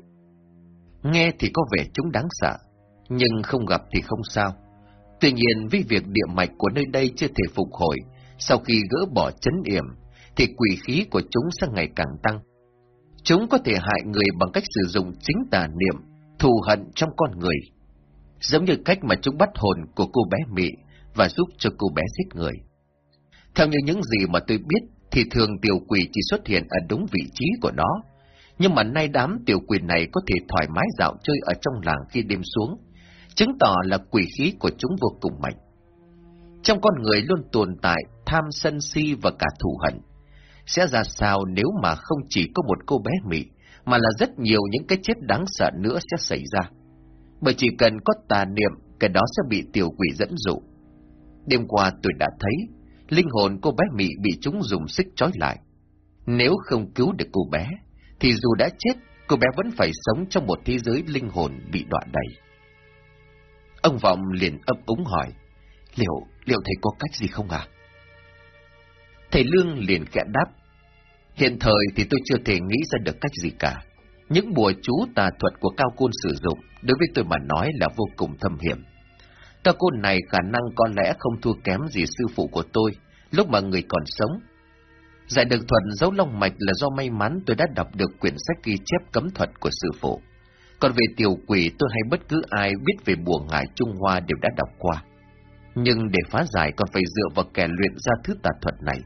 Nghe thì có vẻ chúng đáng sợ, nhưng không gặp thì không sao. Tuy nhiên vì việc địa mạch của nơi đây chưa thể phục hồi, sau khi gỡ bỏ chấn yểm, thì quỷ khí của chúng sẽ ngày càng tăng. Chúng có thể hại người bằng cách sử dụng chính tà niệm, thù hận trong con người. Giống như cách mà chúng bắt hồn của cô bé Mỹ và giúp cho cô bé giết người. Theo như những gì mà tôi biết, thì thường tiểu quỷ chỉ xuất hiện ở đúng vị trí của nó. Nhưng mà nay đám tiểu quỷ này có thể thoải mái dạo chơi ở trong làng khi đêm xuống, chứng tỏ là quỷ khí của chúng vô cùng mạnh. Trong con người luôn tồn tại tham sân si và cả thù hận. Sẽ ra sao nếu mà không chỉ có một cô bé mỹ mà là rất nhiều những cái chết đáng sợ nữa sẽ xảy ra. Bởi chỉ cần có tà niệm, cái đó sẽ bị tiểu quỷ dẫn dụ. Đêm qua tôi đã thấy, linh hồn cô bé mỹ bị chúng dùng xích trói lại. Nếu không cứu được cô bé, thì dù đã chết, cô bé vẫn phải sống trong một thế giới linh hồn bị đoạn đầy. Ông Vọng liền ấp úng hỏi, liệu, liệu thầy có cách gì không à? Thầy Lương liền kẽ đáp, hiện thời thì tôi chưa thể nghĩ ra được cách gì cả. Những bùa chú tà thuật của Cao Côn sử dụng, đối với tôi mà nói là vô cùng thâm hiểm. Cao côn này khả năng có lẽ không thua kém gì sư phụ của tôi, lúc mà người còn sống. Giải được thuật dấu long mạch là do may mắn tôi đã đọc được quyển sách ghi chép cấm thuật của sư phụ. Còn về tiểu quỷ tôi hay bất cứ ai biết về bùa ngải Trung Hoa đều đã đọc qua. Nhưng để phá giải còn phải dựa vào kẻ luyện ra thứ tà thuật này.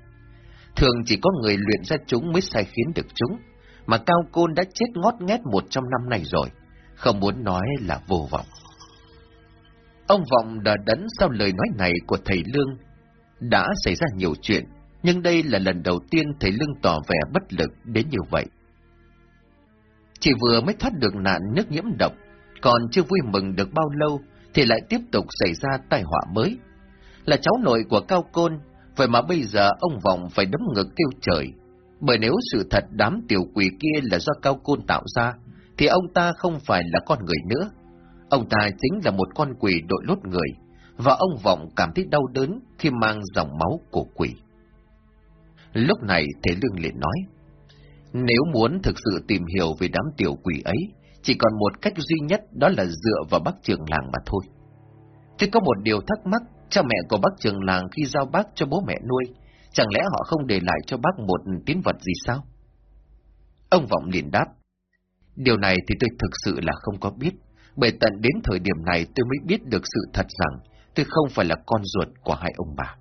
Thường chỉ có người luyện ra chúng mới sai khiến được chúng, mà Cao Côn đã chết ngót nghét một trăm năm này rồi, không muốn nói là vô vọng. Ông Vọng đã đấn sau lời nói này của thầy Lương. Đã xảy ra nhiều chuyện, nhưng đây là lần đầu tiên thầy Lương tỏ vẻ bất lực đến như vậy. Chỉ vừa mới thoát được nạn nước nhiễm độc, còn chưa vui mừng được bao lâu, thì lại tiếp tục xảy ra tai họa mới. Là cháu nội của Cao Côn, vậy mà bây giờ ông Vọng phải đấm ngực kêu trời. Bởi nếu sự thật đám tiểu quỷ kia là do Cao Côn tạo ra, thì ông ta không phải là con người nữa, Ông ta chính là một con quỷ đội lốt người, và ông Vọng cảm thấy đau đớn khi mang dòng máu của quỷ. Lúc này Thế Lương liền nói, nếu muốn thực sự tìm hiểu về đám tiểu quỷ ấy, chỉ còn một cách duy nhất đó là dựa vào bác trường làng mà thôi. Thế có một điều thắc mắc, cha mẹ của bác trường làng khi giao bác cho bố mẹ nuôi, chẳng lẽ họ không để lại cho bác một tín vật gì sao? Ông Vọng liền đáp, điều này thì tôi thực sự là không có biết, bởi tận đến thời điểm này tôi mới biết được sự thật rằng tôi không phải là con ruột của hai ông bà.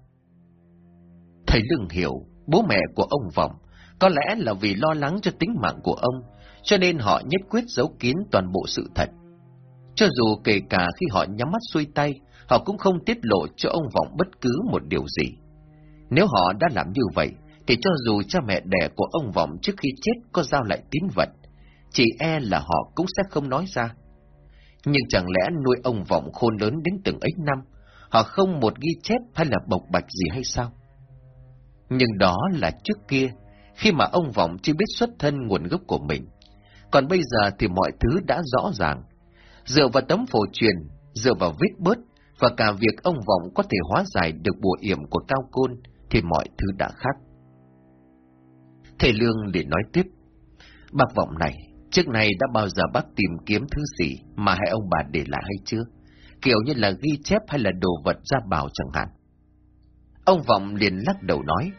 Thầy Lương hiểu, bố mẹ của ông Vọng, có lẽ là vì lo lắng cho tính mạng của ông, cho nên họ nhất quyết giấu kín toàn bộ sự thật. Cho dù kể cả khi họ nhắm mắt xuôi tay, họ cũng không tiết lộ cho ông Vọng bất cứ một điều gì. Nếu họ đã làm như vậy, thì cho dù cha mẹ đẻ của ông Vọng trước khi chết có giao lại tín vật, chỉ e là họ cũng sẽ không nói ra. Nhưng chẳng lẽ nuôi ông vọng khôn lớn đến từng ấy năm, họ không một ghi chép hay là bộc bạch gì hay sao? Nhưng đó là trước kia, khi mà ông vọng chưa biết xuất thân nguồn gốc của mình. Còn bây giờ thì mọi thứ đã rõ ràng. Dựa vào tấm phổ truyền, dựa vào viết bớt, và cả việc ông vọng có thể hóa giải được bùa yểm của cao côn, thì mọi thứ đã khác. Thầy Lương để nói tiếp, bác vọng này, trước này đã bao giờ bác tìm kiếm thứ gì mà hai ông bà để lại hay chưa? Kiểu như là ghi chép hay là đồ vật ra bảo chẳng hạn. Ông Vọng liền lắc đầu nói,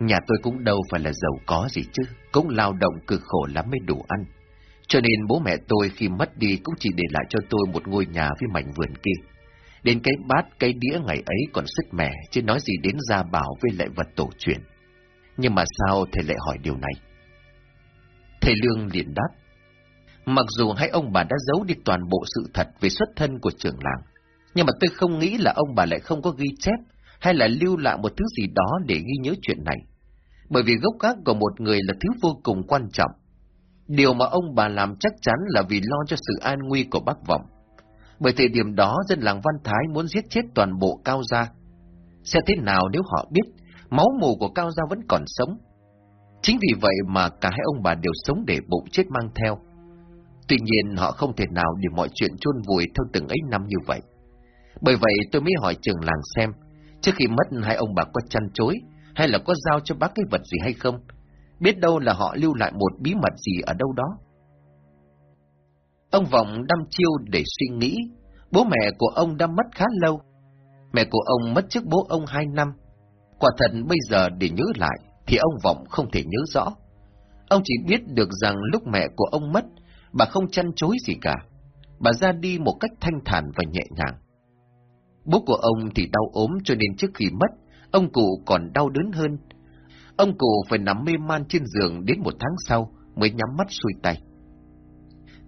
Nhà tôi cũng đâu phải là giàu có gì chứ, cũng lao động cực khổ lắm mới đủ ăn. Cho nên bố mẹ tôi khi mất đi cũng chỉ để lại cho tôi một ngôi nhà với mảnh vườn kia. Đến cái bát, cái đĩa ngày ấy còn sức mẻ, chứ nói gì đến gia bảo với lại vật tổ truyền. Nhưng mà sao thầy lại hỏi điều này? Thầy Lương liền đáp. Mặc dù hai ông bà đã giấu đi toàn bộ sự thật về xuất thân của trưởng làng, nhưng mà tôi không nghĩ là ông bà lại không có ghi chép hay là lưu lại một thứ gì đó để ghi nhớ chuyện này. Bởi vì gốc gác của một người là thứ vô cùng quan trọng. Điều mà ông bà làm chắc chắn là vì lo cho sự an nguy của bác vọng. Bởi thời điểm đó dân làng Văn Thái muốn giết chết toàn bộ Cao Gia. Sẽ thế nào nếu họ biết máu mù của Cao Gia vẫn còn sống? Chính vì vậy mà cả hai ông bà đều sống để bụng chết mang theo. Tuy nhiên họ không thể nào để mọi chuyện chôn vùi theo từng ấy năm như vậy. Bởi vậy tôi mới hỏi trường làng xem, trước khi mất hai ông bà có chăn chối, hay là có giao cho bác cái vật gì hay không? Biết đâu là họ lưu lại một bí mật gì ở đâu đó. Ông Vọng đăm chiêu để suy nghĩ, bố mẹ của ông đã mất khá lâu. Mẹ của ông mất trước bố ông hai năm. Quả thật bây giờ để nhớ lại, thì ông Vọng không thể nhớ rõ. Ông chỉ biết được rằng lúc mẹ của ông mất, bà không chăn chối gì cả. Bà ra đi một cách thanh thản và nhẹ nhàng. Bố của ông thì đau ốm cho nên trước khi mất, ông cụ còn đau đớn hơn. Ông cụ phải nằm mê man trên giường đến một tháng sau mới nhắm mắt xuôi tay.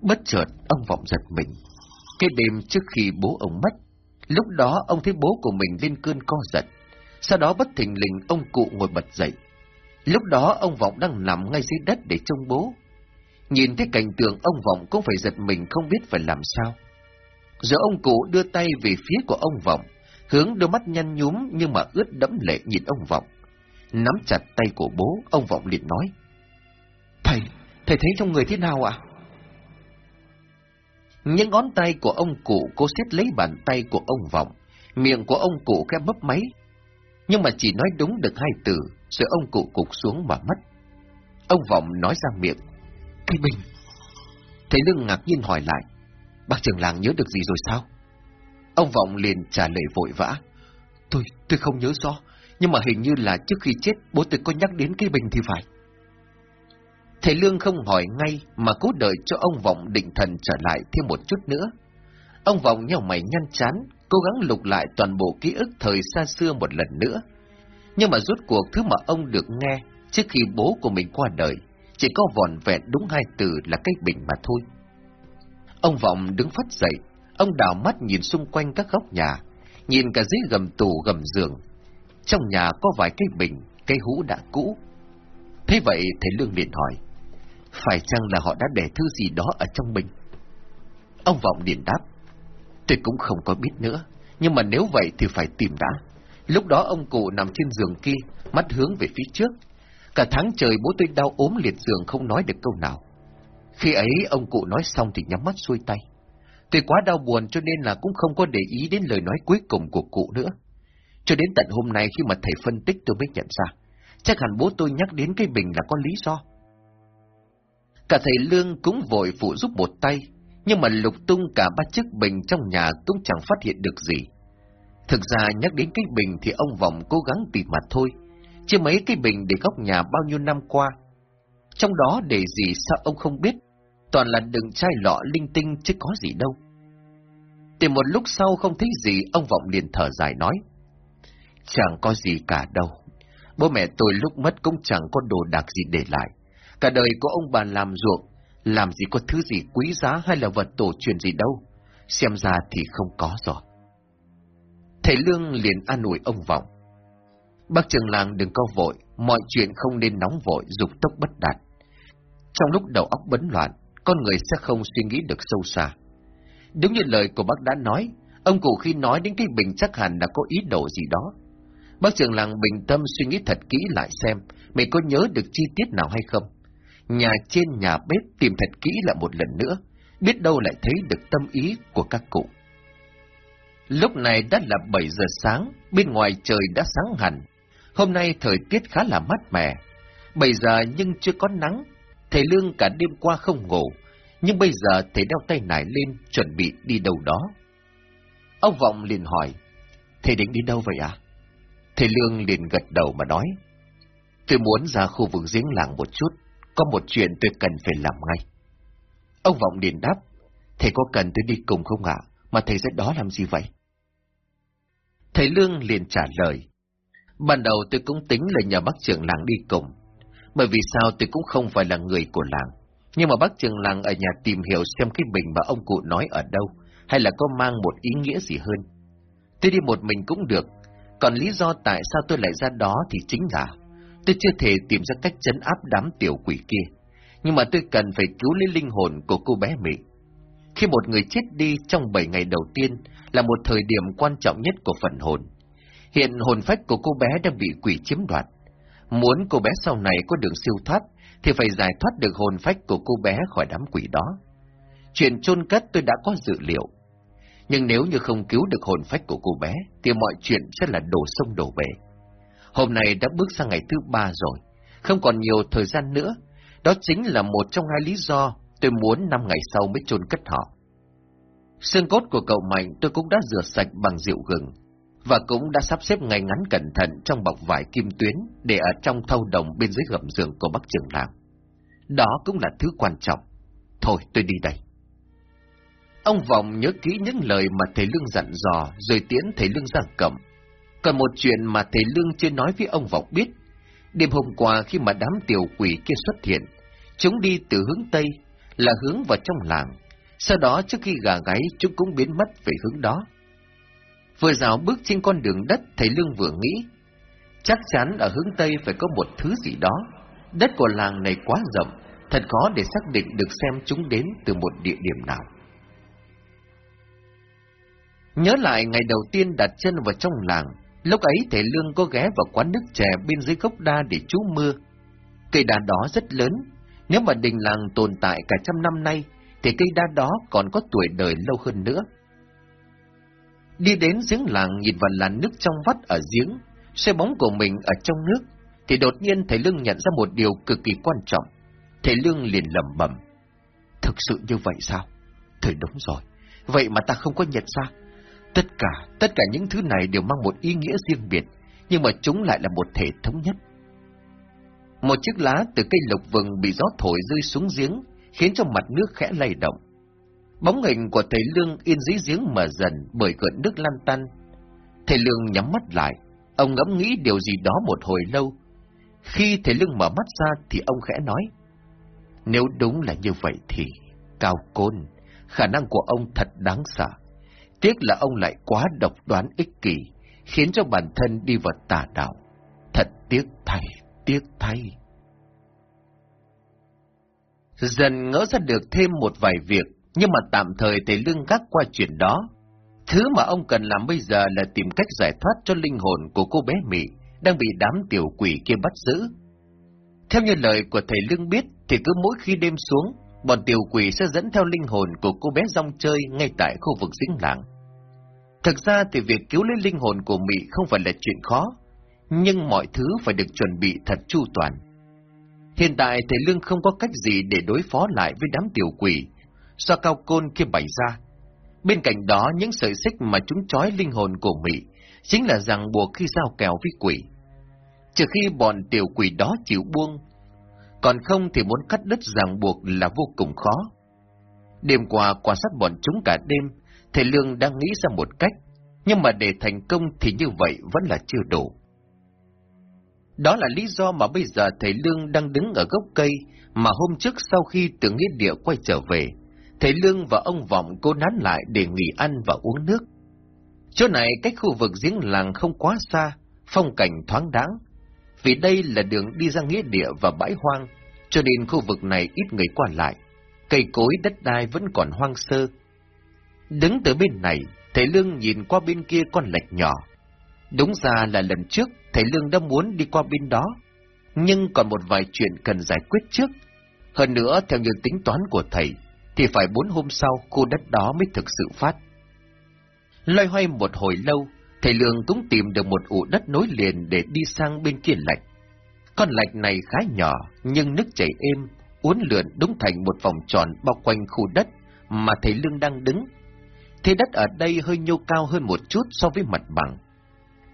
Bất chợt, ông vọng giật mình. Cái đêm trước khi bố ông mất, lúc đó ông thấy bố của mình lên cơn co giật. Sau đó bất thình lình ông cụ ngồi bật dậy. Lúc đó ông Vọng đang nằm ngay dưới đất để trông bố. Nhìn thấy cảnh tượng ông Vọng cũng phải giật mình không biết phải làm sao. Giờ ông cụ đưa tay về phía của ông Vọng, hướng đôi mắt nhăn nhúm nhưng mà ướt đẫm lệ nhìn ông Vọng. Nắm chặt tay của bố, ông Vọng liền nói. Thầy, thầy thấy trong người thế nào ạ? Những ngón tay của ông cụ cố siết lấy bàn tay của ông Vọng, miệng của ông cụ khẽ bấp máy. Nhưng mà chỉ nói đúng được hai từ, rồi ông cụ cục xuống mà mất. Ông Vọng nói ra miệng. Cây bình. Thầy Lương ngạc nhiên hỏi lại. Bác trưởng làng nhớ được gì rồi sao? Ông Vọng liền trả lời vội vã. Tôi, tôi không nhớ rõ, nhưng mà hình như là trước khi chết bố tôi có nhắc đến cây bình thì phải. Thầy Lương không hỏi ngay mà cố đợi cho ông Vọng định thần trở lại thêm một chút nữa. Ông Vọng nhau mày nhăn chán, cố gắng lục lại toàn bộ ký ức thời xa xưa một lần nữa. Nhưng mà rốt cuộc thứ mà ông được nghe trước khi bố của mình qua đời, chỉ có vòn vẹn đúng hai từ là cái bình mà thôi. Ông Vọng đứng phát dậy, ông đảo mắt nhìn xung quanh các góc nhà, nhìn cả dưới gầm tủ gầm giường. Trong nhà có vài cái bình, cây hũ đã cũ. Thế vậy thầy Lương liền hỏi, phải chăng là họ đã để thứ gì đó ở trong bình? Ông Vọng liền đáp, tôi cũng không có biết nữa, nhưng mà nếu vậy thì phải tìm đã. Lúc đó ông cụ nằm trên giường kia, mắt hướng về phía trước. Cả tháng trời bố tôi đau ốm liệt giường không nói được câu nào. Khi ấy ông cụ nói xong thì nhắm mắt xuôi tay. Tôi quá đau buồn cho nên là cũng không có để ý đến lời nói cuối cùng của cụ nữa. Cho đến tận hôm nay khi mà thầy phân tích tôi mới nhận ra, chắc hẳn bố tôi nhắc đến cái bình là có lý do. Cả thầy Lương cũng vội phụ giúp một tay, nhưng mà lục tung cả ba chiếc bình trong nhà cũng chẳng phát hiện được gì. Thực ra nhắc đến cái bình thì ông Vọng cố gắng tìm mặt thôi, chứ mấy cái bình để góc nhà bao nhiêu năm qua. Trong đó để gì sao ông không biết, toàn là đựng chai lọ linh tinh chứ có gì đâu. Tìm một lúc sau không thấy gì, ông Vọng liền thở dài nói. Chẳng có gì cả đâu. Bố mẹ tôi lúc mất cũng chẳng có đồ đạc gì để lại. Cả đời của ông bà làm ruộng, làm gì có thứ gì quý giá hay là vật tổ truyền gì đâu. Xem ra thì không có rồi. Thầy Lương liền an ủi ông Vọng. Bác trường làng đừng có vội, mọi chuyện không nên nóng vội, dục tốc bất đạt. Trong lúc đầu óc bấn loạn, con người sẽ không suy nghĩ được sâu xa. Đúng như lời của bác đã nói, ông cụ khi nói đến cái bình chắc hẳn đã có ý đồ gì đó. Bác trưởng làng bình tâm suy nghĩ thật kỹ lại xem, mình có nhớ được chi tiết nào hay không. Nhà trên nhà bếp tìm thật kỹ lại một lần nữa, biết đâu lại thấy được tâm ý của các cụ. Lúc này đã là 7 giờ sáng, bên ngoài trời đã sáng hẳn. Hôm nay thời tiết khá là mát mẻ. 7 giờ nhưng chưa có nắng. Thầy Lương cả đêm qua không ngủ, nhưng bây giờ thầy đeo tay nải lên chuẩn bị đi đâu đó. Ông Vọng liền hỏi, thầy định đi đâu vậy à? Thầy Lương liền gật đầu mà nói, tôi muốn ra khu vực giếng làng một chút, có một chuyện tôi cần phải làm ngay. Ông Vọng liền đáp, thầy có cần tôi đi cùng không ạ? Mà thầy sẽ đó làm gì vậy? Thầy Lương liền trả lời, ban đầu tôi cũng tính là nhờ bác trưởng làng đi cùng, bởi vì sao tôi cũng không phải là người của làng. Nhưng mà bác trưởng làng ở nhà tìm hiểu xem cái bình mà ông cụ nói ở đâu, hay là có mang một ý nghĩa gì hơn. Tôi đi một mình cũng được, còn lý do tại sao tôi lại ra đó thì chính là tôi chưa thể tìm ra cách chấn áp đám tiểu quỷ kia. Nhưng mà tôi cần phải cứu lấy linh hồn của cô bé Mỹ. Khi một người chết đi trong bảy ngày đầu tiên là một thời điểm quan trọng nhất của phần hồn. Hiện hồn phách của cô bé đang bị quỷ chiếm đoạt. Muốn cô bé sau này có đường siêu thoát thì phải giải thoát được hồn phách của cô bé khỏi đám quỷ đó. Chuyện chôn cất tôi đã có dự liệu. Nhưng nếu như không cứu được hồn phách của cô bé, thì mọi chuyện sẽ là đổ sông đổ bể. Hôm nay đã bước sang ngày thứ ba rồi, không còn nhiều thời gian nữa. Đó chính là một trong hai lý do tôi muốn năm ngày sau mới chôn cất họ. Xương cốt của cậu Mạnh tôi cũng đã rửa sạch bằng rượu gừng, và cũng đã sắp xếp ngay ngắn cẩn thận trong bọc vải kim tuyến để ở trong thau đồng bên dưới gầm giường của bác trưởng làm. Đó cũng là thứ quan trọng. Thôi tôi đi đây. Ông Vọng nhớ kỹ những lời mà thầy Lương dặn dò rồi tiễn thầy Lương ra cầm. Còn một chuyện mà thầy Lương chưa nói với ông Vọng biết. Đêm hôm qua khi mà đám tiểu quỷ kia xuất hiện, chúng đi từ hướng Tây là hướng vào trong làng. Sau đó trước khi gà gáy chúng cũng biến mất về hướng đó. Vừa dạo bước trên con đường đất, thầy Lương vừa nghĩ. Chắc chắn ở hướng Tây phải có một thứ gì đó. Đất của làng này quá rộng, thật khó để xác định được xem chúng đến từ một địa điểm nào. Nhớ lại ngày đầu tiên đặt chân vào trong làng, lúc ấy thầy Lương có ghé vào quán nước chè bên dưới gốc đa để trú mưa. Cây đa đó rất lớn, nếu mà đình làng tồn tại cả trăm năm nay, thì cây đa đó còn có tuổi đời lâu hơn nữa. Đi đến giếng làng nhìn vào làn nước trong vắt ở giếng, xe bóng của mình ở trong nước, thì đột nhiên thầy Lương nhận ra một điều cực kỳ quan trọng. Thầy Lương liền lẩm bẩm. Thực sự như vậy sao? Thầy đúng rồi. Vậy mà ta không có nhận ra. Tất cả, tất cả những thứ này đều mang một ý nghĩa riêng biệt, nhưng mà chúng lại là một thể thống nhất. Một chiếc lá từ cây lộc vừng bị gió thổi rơi xuống giếng, khiến cho mặt nước khẽ lay động. Bóng hình của thầy Lương yên dưới giếng mở dần bởi cơn nước lan tan. Thầy Lương nhắm mắt lại, ông ngẫm nghĩ điều gì đó một hồi lâu. Khi thầy Lương mở mắt ra thì ông khẽ nói, nếu đúng là như vậy thì, cao côn, khả năng của ông thật đáng sợ. Tiếc là ông lại quá độc đoán ích kỷ, khiến cho bản thân đi vào tà đạo. Thật tiếc thay, tiếc thay. Dần ngỡ ra được thêm một vài việc, nhưng mà tạm thời thầy lưng gác qua chuyện đó. Thứ mà ông cần làm bây giờ là tìm cách giải thoát cho linh hồn của cô bé Mỹ đang bị đám tiểu quỷ kia bắt giữ. Theo như lời của thầy Lương biết, thì cứ mỗi khi đêm xuống, bọn tiểu quỷ sẽ dẫn theo linh hồn của cô bé rong chơi ngay tại khu vực dĩnh làng. Thực ra thì việc cứu lấy linh hồn của Mỹ không phải là chuyện khó, nhưng mọi thứ phải được chuẩn bị thật chu toàn. Hiện tại thầy Lương không có cách gì để đối phó lại với đám tiểu quỷ do cao côn kia bày ra. Bên cạnh đó, những sợi xích mà chúng trói linh hồn của Mỹ chính là ràng buộc khi giao kèo với quỷ. Trừ khi bọn tiểu quỷ đó chịu buông, còn không thì muốn cắt đứt ràng buộc là vô cùng khó. Đêm qua quan sát bọn chúng cả đêm, thầy Lương đang nghĩ ra một cách, nhưng mà để thành công thì như vậy vẫn là chưa đủ. Đó là lý do mà bây giờ thầy Lương đang đứng ở gốc cây mà hôm trước sau khi từ nghĩa địa quay trở về, thầy Lương và ông Vọng cô nán lại để nghỉ ăn và uống nước. Chỗ này cách khu vực giếng làng không quá xa, phong cảnh thoáng đáng. Vì đây là đường đi ra nghĩa địa và bãi hoang, cho nên khu vực này ít người qua lại. Cây cối đất đai vẫn còn hoang sơ. Đứng từ bên này, thầy Lương nhìn qua bên kia con lệch nhỏ. Đúng ra là lần trước, thầy Lương đã muốn đi qua bên đó, nhưng còn một vài chuyện cần giải quyết trước. Hơn nữa, theo những tính toán của thầy, thì phải bốn hôm sau khu đất đó mới thực sự phát. Loay hoay một hồi lâu, thầy Lương cũng tìm được một ụ đất nối liền để đi sang bên kia lạch. Con lạch này khá nhỏ, nhưng nước chảy êm, uốn lượn đúng thành một vòng tròn bao quanh khu đất mà thầy Lương đang đứng. Thế đất ở đây hơi nhô cao hơn một chút so với mặt bằng.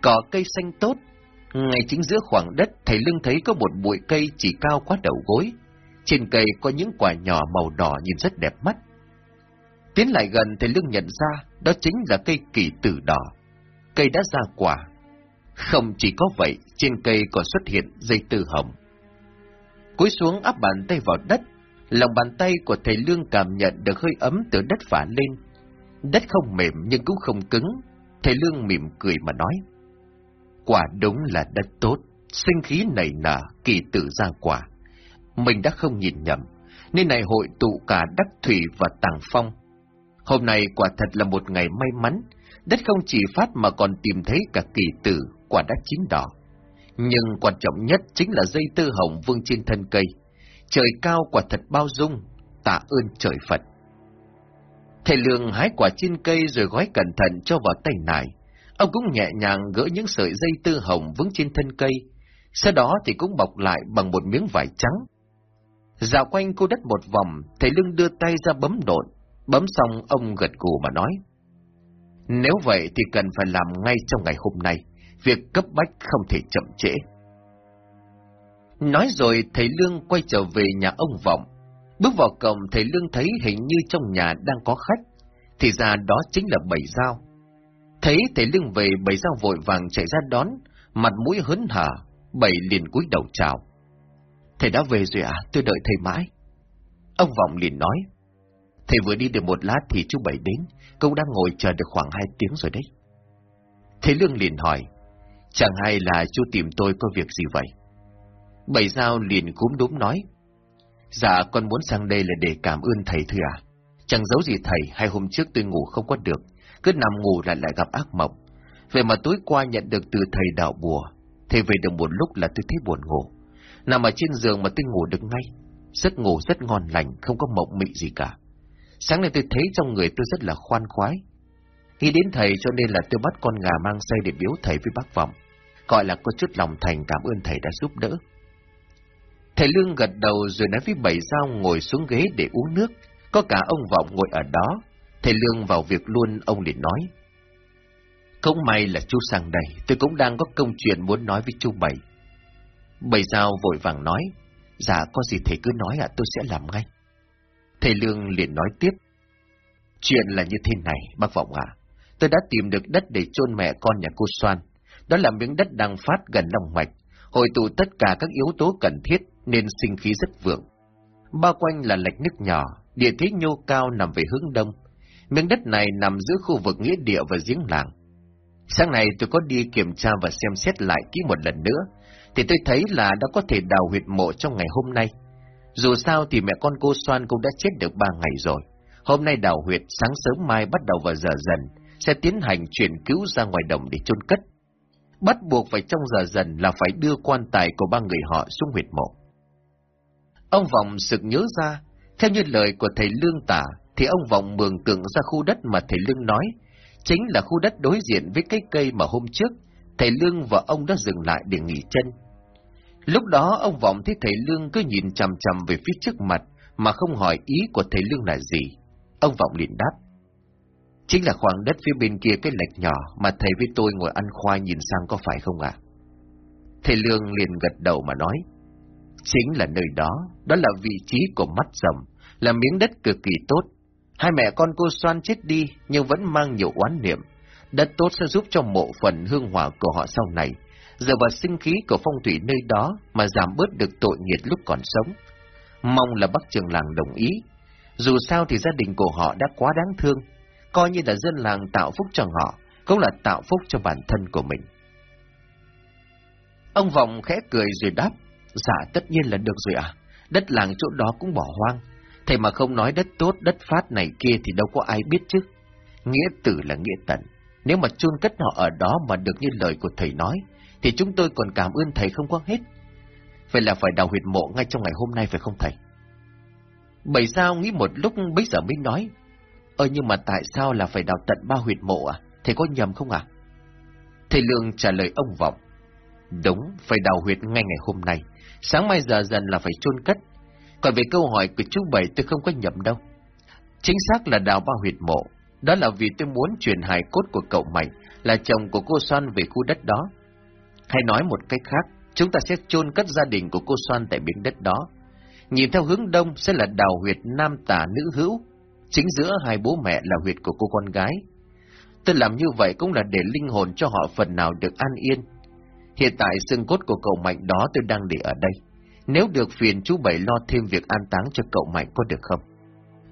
Cỏ cây xanh tốt, ngay chính giữa khoảng đất thầy Lương thấy có một bụi cây chỉ cao quá đầu gối. Trên cây có những quả nhỏ màu đỏ nhìn rất đẹp mắt. Tiến lại gần thầy Lương nhận ra đó chính là cây kỳ tử đỏ. Cây đã ra quả. Không chỉ có vậy, trên cây còn xuất hiện dây tư hồng. Cúi xuống áp bàn tay vào đất, lòng bàn tay của thầy Lương cảm nhận được hơi ấm từ đất phả lên. Đất không mềm nhưng cũng không cứng, thầy Lương mỉm cười mà nói. Quả đúng là đất tốt, sinh khí nảy nở, kỳ tử ra quả. Mình đã không nhìn nhầm, nên này hội tụ cả đắc thủy và tàng phong. Hôm nay quả thật là một ngày may mắn, đất không chỉ phát mà còn tìm thấy cả kỳ tử, quả đã chín đỏ. Nhưng quan trọng nhất chính là dây tư hồng vương trên thân cây. Trời cao quả thật bao dung, tạ ơn trời Phật. Thầy Lương hái quả trên cây rồi gói cẩn thận cho vào tay nải. Ông cũng nhẹ nhàng gỡ những sợi dây tư hồng vững trên thân cây, sau đó thì cũng bọc lại bằng một miếng vải trắng. Dạo quanh cô đất một vòng, thầy Lương đưa tay ra bấm độn, bấm xong ông gật gù mà nói. Nếu vậy thì cần phải làm ngay trong ngày hôm nay, việc cấp bách không thể chậm trễ. Nói rồi thầy Lương quay trở về nhà ông Vọng. Bước vào cổng thầy Lương thấy hình như trong nhà đang có khách, thì ra đó chính là Bảy dao. Thấy thầy Lương về Bảy dao vội vàng chạy ra đón, mặt mũi hớn hở, Bảy liền cúi đầu chào. Thầy đã về rồi à, tôi đợi thầy mãi. Ông Vọng liền nói, thầy vừa đi được một lát thì chú Bảy đến, cậu đang ngồi chờ được khoảng hai tiếng rồi đấy. Thầy Lương liền hỏi, chẳng hay là chú tìm tôi có việc gì vậy? Bảy Giao liền cúm đốm nói, Dạ, con muốn sang đây là để cảm ơn thầy thôi à. Chẳng giấu gì thầy, hai hôm trước tôi ngủ không có được, cứ nằm ngủ lại lại gặp ác mộng. Vậy mà tối qua nhận được từ thầy đạo bùa, thầy về được một lúc là tôi thấy buồn ngủ. Nằm ở trên giường mà tôi ngủ được ngay, giấc ngủ rất ngon lành, không có mộng mị gì cả. Sáng nay tôi thấy trong người tôi rất là khoan khoái. Nghĩ đến thầy cho nên là tôi bắt con gà mang say để biếu thầy với bác vọng. Gọi là có chút lòng thành cảm ơn thầy đã giúp đỡ. Thầy Lương gật đầu rồi nói với bảy dao ngồi xuống ghế để uống nước. Có cả ông Vọng ngồi ở đó. Thầy Lương vào việc luôn, ông liền nói. Không may là chú sang đây, tôi cũng đang có công chuyện muốn nói với chú Bảy. Bảy dao vội vàng nói, dạ có gì thầy cứ nói ạ, tôi sẽ làm ngay. Thầy Lương liền nói tiếp. Chuyện là như thế này, bác Vọng ạ. Tôi đã tìm được đất để chôn mẹ con nhà cô Soan. Đó là miếng đất đang phát gần lòng mạch, hội tụ tất cả các yếu tố cần thiết nên sinh khí rất vượng. Bao quanh là lạch nước nhỏ, địa thế nhô cao nằm về hướng đông. Miếng đất này nằm giữa khu vực nghĩa địa và giếng làng. Sáng nay tôi có đi kiểm tra và xem xét lại kỹ một lần nữa, thì tôi thấy là đã có thể đào huyệt mộ trong ngày hôm nay. Dù sao thì mẹ con cô Soan cũng đã chết được ba ngày rồi. Hôm nay đào huyệt sáng sớm mai bắt đầu vào giờ dần, sẽ tiến hành chuyển cứu ra ngoài đồng để chôn cất. Bắt buộc phải trong giờ dần là phải đưa quan tài của ba người họ xuống huyệt mộ. Ông Vọng sực nhớ ra, theo như lời của thầy Lương tả, thì ông Vọng mường tượng ra khu đất mà thầy Lương nói, chính là khu đất đối diện với cái cây mà hôm trước, thầy Lương và ông đã dừng lại để nghỉ chân. Lúc đó ông Vọng thấy thầy Lương cứ nhìn chằm chằm về phía trước mặt, mà không hỏi ý của thầy Lương là gì. Ông Vọng liền đáp. Chính là khoảng đất phía bên kia cái lệch nhỏ mà thầy với tôi ngồi ăn khoai nhìn sang có phải không ạ? Thầy Lương liền gật đầu mà nói. Chính là nơi đó, đó là vị trí của mắt rồng, là miếng đất cực kỳ tốt. Hai mẹ con cô xoan chết đi nhưng vẫn mang nhiều oán niệm. Đất tốt sẽ giúp cho mộ phần hương hỏa của họ sau này, dựa vào sinh khí của phong thủy nơi đó mà giảm bớt được tội nghiệt lúc còn sống. Mong là bác trường làng đồng ý. Dù sao thì gia đình của họ đã quá đáng thương, coi như là dân làng tạo phúc cho họ, cũng là tạo phúc cho bản thân của mình. Ông Vọng khẽ cười rồi đáp, Dạ tất nhiên là được rồi à, đất làng chỗ đó cũng bỏ hoang. Thầy mà không nói đất tốt, đất phát này kia thì đâu có ai biết chứ. Nghĩa tử là nghĩa tận. Nếu mà chôn cất họ ở đó mà được như lời của thầy nói, thì chúng tôi còn cảm ơn thầy không quá hết. Vậy là phải đào huyệt mộ ngay trong ngày hôm nay phải không thầy? Bảy sao nghĩ một lúc bấy giờ mới nói. Ơ nhưng mà tại sao là phải đào tận ba huyệt mộ à? Thầy có nhầm không à? Thầy Lương trả lời ông Vọng. Đúng, phải đào huyệt ngay ngày hôm nay. Sáng mai giờ dần là phải chôn cất. Còn về câu hỏi của chú Bảy tôi không có nhầm đâu. Chính xác là đào ba huyệt mộ. Đó là vì tôi muốn truyền hài cốt của cậu Mạnh là chồng của cô Soan về khu đất đó. Hay nói một cách khác, chúng ta sẽ chôn cất gia đình của cô Soan tại miếng đất đó. Nhìn theo hướng đông sẽ là đào huyệt nam tả nữ hữu, chính giữa hai bố mẹ là huyệt của cô con gái. Tôi làm như vậy cũng là để linh hồn cho họ phần nào được an yên. Hiện tại xương cốt của cậu Mạnh đó tôi đang để ở đây. Nếu được phiền chú Bảy lo thêm việc an táng cho cậu Mạnh có được không?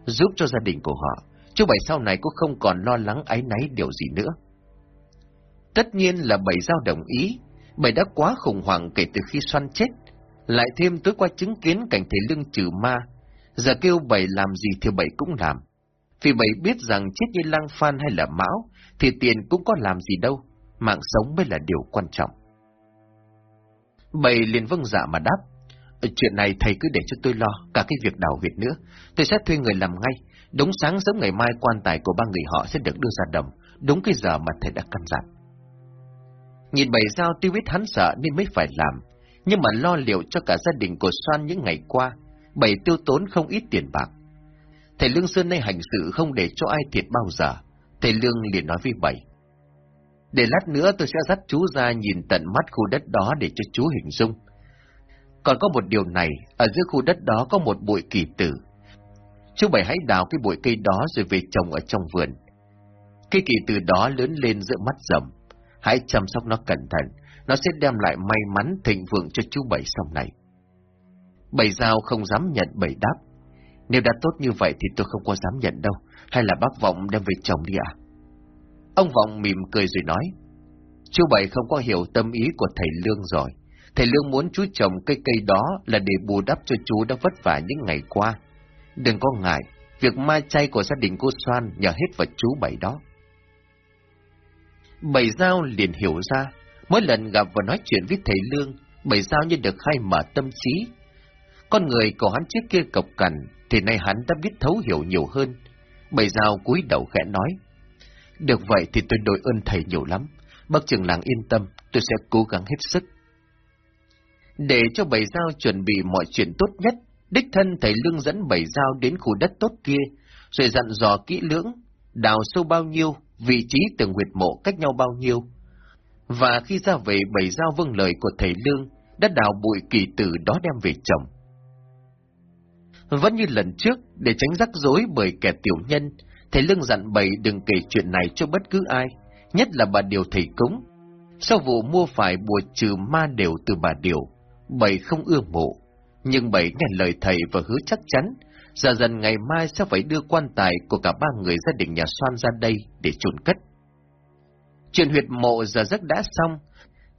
Giúp cho gia đình của họ, chú Bảy sau này cũng không còn lo lắng áy náy điều gì nữa. Tất nhiên là Bảy giao đồng ý, Bảy đã quá khủng hoảng kể từ khi xoan chết, lại thêm tối qua chứng kiến cảnh thể lưng trừ ma, giờ kêu Bảy làm gì thì Bảy cũng làm. Vì Bảy biết rằng chết như lang phan hay là mão, thì tiền cũng có làm gì đâu, mạng sống mới là điều quan trọng. Bảy liền vâng dạ mà đáp, chuyện này thầy cứ để cho tôi lo, cả cái việc đào huyệt nữa, tôi sẽ thuê người làm ngay, đúng sáng sớm ngày mai quan tài của ba người họ sẽ được đưa ra đồng, đúng cái giờ mà thầy đã căn dặn. Nhìn bảy dao tiêu biết hắn sợ nên mới phải làm, nhưng mà lo liệu cho cả gia đình của Soan những ngày qua, bảy tiêu tốn không ít tiền bạc. Thầy Lương Sơn nay hành sự không để cho ai thiệt bao giờ, thầy Lương liền nói với bảy. Để lát nữa tôi sẽ dắt chú ra nhìn tận mắt khu đất đó để cho chú hình dung. Còn có một điều này, ở giữa khu đất đó có một bụi kỳ tử. Chú bảy hãy đào cái bụi cây đó rồi về trồng ở trong vườn. Cây kỳ tử đó lớn lên giữa mắt rầm, Hãy chăm sóc nó cẩn thận, nó sẽ đem lại may mắn thịnh vượng cho chú Bảy sau này. Bảy Giao không dám nhận Bảy đáp. Nếu đã tốt như vậy thì tôi không có dám nhận đâu, hay là bác Vọng đem về chồng đi ạ? Ông Vọng mỉm cười rồi nói. Chú Bảy không có hiểu tâm ý của thầy Lương rồi. Thầy Lương muốn chú trồng cây cây đó là để bù đắp cho chú đã vất vả những ngày qua. Đừng có ngại, việc mai chay của gia đình cô Soan nhờ hết vào chú Bảy đó. Bảy Giao liền hiểu ra, mỗi lần gặp và nói chuyện với thầy Lương, Bảy Giao như được khai mở tâm trí. Con người của hắn trước kia cộc cằn, thì nay hắn đã biết thấu hiểu nhiều hơn. Bảy Giao cúi đầu khẽ nói, được vậy thì tôi đội ơn thầy nhiều lắm, bác trường làng yên tâm, tôi sẽ cố gắng hết sức. Để cho Bảy Giao chuẩn bị mọi chuyện tốt nhất, đích thân thầy Lương dẫn Bảy Giao đến khu đất tốt kia, rồi dặn dò kỹ lưỡng, đào sâu bao nhiêu, vị trí từng huyệt mộ cách nhau bao nhiêu. Và khi ra về bày giao vâng lời của thầy Lương, đã đào bụi kỳ tử đó đem về chồng. Vẫn như lần trước, để tránh rắc rối bởi kẻ tiểu nhân, thầy Lương dặn bày đừng kể chuyện này cho bất cứ ai, nhất là bà Điều thầy cúng. Sau vụ mua phải bùa trừ ma đều từ bà Điều, bầy không ưa mộ, nhưng bầy nghe lời thầy và hứa chắc chắn Giờ dần ngày mai sẽ phải đưa quan tài của cả ba người gia đình nhà Soan ra đây để chôn cất. Chuyện huyệt mộ giờ giấc đã xong,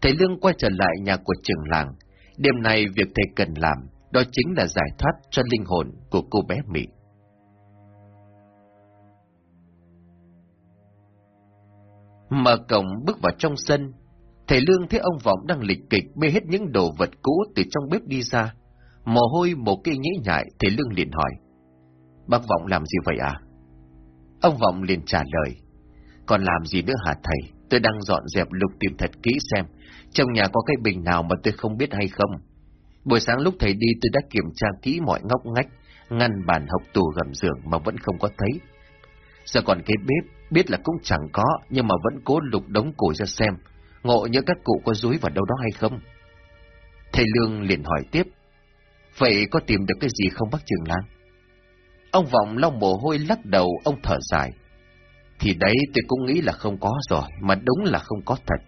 thầy Lương quay trở lại nhà của trường làng. Đêm nay việc thầy cần làm, đó chính là giải thoát cho linh hồn của cô bé Mỹ. Mở cổng bước vào trong sân, thầy Lương thấy ông Vọng đang lịch kịch bê hết những đồ vật cũ từ trong bếp đi ra. Mồ hôi một cây nhĩ nhại, thầy Lương liền hỏi. Bác Vọng làm gì vậy à? Ông Vọng liền trả lời. Còn làm gì nữa hả thầy? Tôi đang dọn dẹp lục tìm thật kỹ xem, trong nhà có cái bình nào mà tôi không biết hay không. Buổi sáng lúc thầy đi tôi đã kiểm tra kỹ mọi ngóc ngách, ngăn bàn học tủ gầm giường mà vẫn không có thấy. Giờ còn cái bếp, biết là cũng chẳng có, nhưng mà vẫn cố lục đống củi ra xem, ngộ nhớ các cụ có rúi vào đâu đó hay không. Thầy Lương liền hỏi tiếp, vậy có tìm được cái gì không bác Trường Lan? Ông Vọng lau mồ hôi lắc đầu, ông thở dài. Thì đấy tôi cũng nghĩ là không có rồi, mà đúng là không có thật.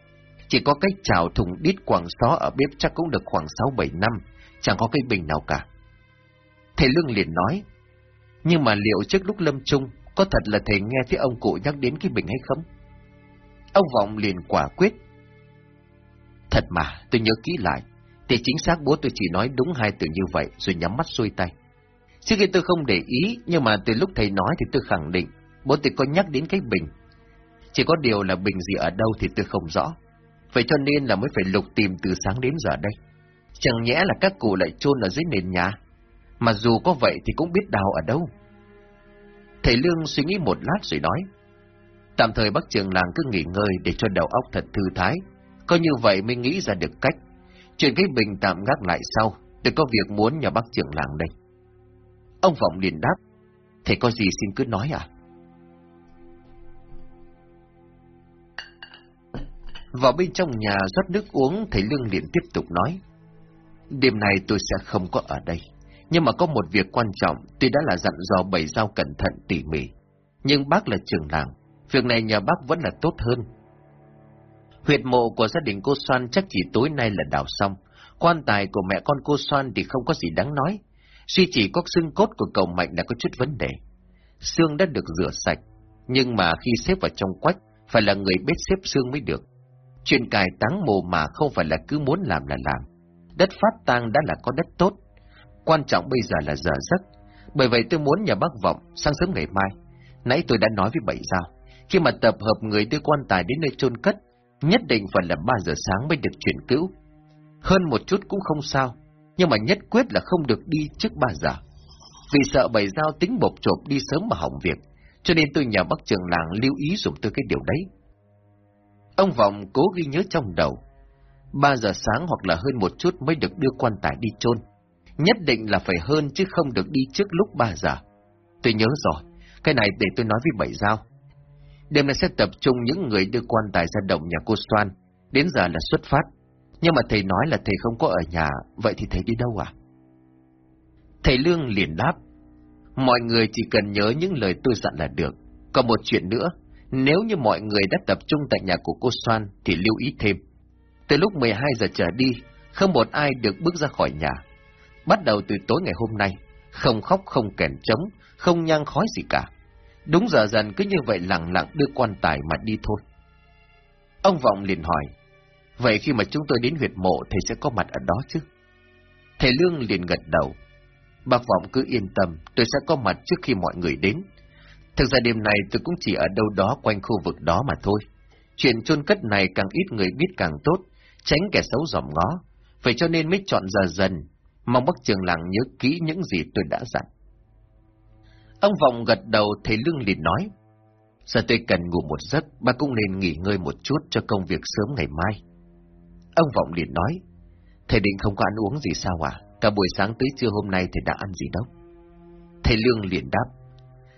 Chỉ có cái chảo thùng đít quảng xó ở bếp chắc cũng được khoảng 6-7 năm, chẳng có cái bình nào cả. Thầy Lương liền nói, nhưng mà liệu trước lúc lâm chung, có thật là thầy nghe thấy ông cụ nhắc đến cái bình hay không? Ông Vọng liền quả quyết. Thật mà, tôi nhớ kỹ lại, thì chính xác bố tôi chỉ nói đúng hai từ như vậy rồi nhắm mắt xuôi tay. Trước khi tôi không để ý, nhưng mà từ lúc thầy nói thì tôi khẳng định, bố tôi có nhắc đến cái bình. Chỉ có điều là bình gì ở đâu thì tôi không rõ. Vậy cho nên là mới phải lục tìm từ sáng đến giờ đây. Chẳng nhẽ là các cụ lại chôn ở dưới nền nhà. Mà dù có vậy thì cũng biết đào ở đâu. Thầy Lương suy nghĩ một lát rồi nói. Tạm thời bác trường làng cứ nghỉ ngơi để cho đầu óc thật thư thái. Có như vậy mới nghĩ ra được cách. Chuyện cái bình tạm gác lại sau. Tôi có việc muốn nhờ bác trưởng làng đây. Ông Vọng liền đáp. Thầy có gì xin cứ nói à? Vào bên trong nhà rót nước uống, thầy Lương liền tiếp tục nói. Đêm nay tôi sẽ không có ở đây. Nhưng mà có một việc quan trọng, tuy đã là dặn dò bảy giao cẩn thận tỉ mỉ. Nhưng bác là trưởng làng, việc này nhờ bác vẫn là tốt hơn. Huyệt mộ của gia đình cô Soan chắc chỉ tối nay là đào xong. Quan tài của mẹ con cô Soan thì không có gì đáng nói. Suy chỉ có xương cốt của cậu Mạnh đã có chút vấn đề. Xương đã được rửa sạch, nhưng mà khi xếp vào trong quách, phải là người biết xếp xương mới được. Chuyện cài táng mồ mà không phải là cứ muốn làm là làm. Đất phát tang đã là có đất tốt. Quan trọng bây giờ là giờ giấc. Bởi vậy tôi muốn nhà bác vọng sáng sớm ngày mai. Nãy tôi đã nói với bảy giao. Khi mà tập hợp người đưa quan tài đến nơi chôn cất, nhất định phải là 3 giờ sáng mới được chuyển cứu. Hơn một chút cũng không sao, nhưng mà nhất quyết là không được đi trước ba giờ. Vì sợ bảy giao tính bột chộp đi sớm mà hỏng việc, cho nên tôi nhờ bác trường làng lưu ý dùng tôi cái điều đấy. Ông Vọng cố ghi nhớ trong đầu. ba giờ sáng hoặc là hơn một chút mới được đưa quan tài đi chôn. Nhất định là phải hơn chứ không được đi trước lúc ba giờ. Tôi nhớ rồi, cái này để tôi nói với bảy giao. Đêm nay sẽ tập trung những người đưa quan tài ra động nhà cô Soan. Đến giờ là xuất phát. Nhưng mà thầy nói là thầy không có ở nhà, vậy thì thầy đi đâu à? Thầy Lương liền đáp. Mọi người chỉ cần nhớ những lời tôi dặn là được. Còn một chuyện nữa, nếu như mọi người đã tập trung tại nhà của cô Soan thì lưu ý thêm. Từ lúc 12 giờ trở đi, không một ai được bước ra khỏi nhà. Bắt đầu từ tối ngày hôm nay, không khóc không kèn trống, không nhang khói gì cả. Đúng giờ dần cứ như vậy lặng lặng đưa quan tài mà đi thôi. Ông Vọng liền hỏi, vậy khi mà chúng tôi đến huyệt mộ thầy sẽ có mặt ở đó chứ? Thầy Lương liền gật đầu. Bác Vọng cứ yên tâm, tôi sẽ có mặt trước khi mọi người đến. Thực ra đêm này tôi cũng chỉ ở đâu đó quanh khu vực đó mà thôi. Chuyện chôn cất này càng ít người biết càng tốt, tránh kẻ xấu dòm ngó. Vậy cho nên mới chọn giờ dần, mong bác trường làng nhớ kỹ những gì tôi đã dặn. Ông Vọng gật đầu thầy Lương liền nói. Giờ tôi cần ngủ một giấc, bà cũng nên nghỉ ngơi một chút cho công việc sớm ngày mai. Ông Vọng liền nói. Thầy định không có ăn uống gì sao à? Cả buổi sáng tới trưa hôm nay thầy đã ăn gì đâu? Thầy Lương liền đáp.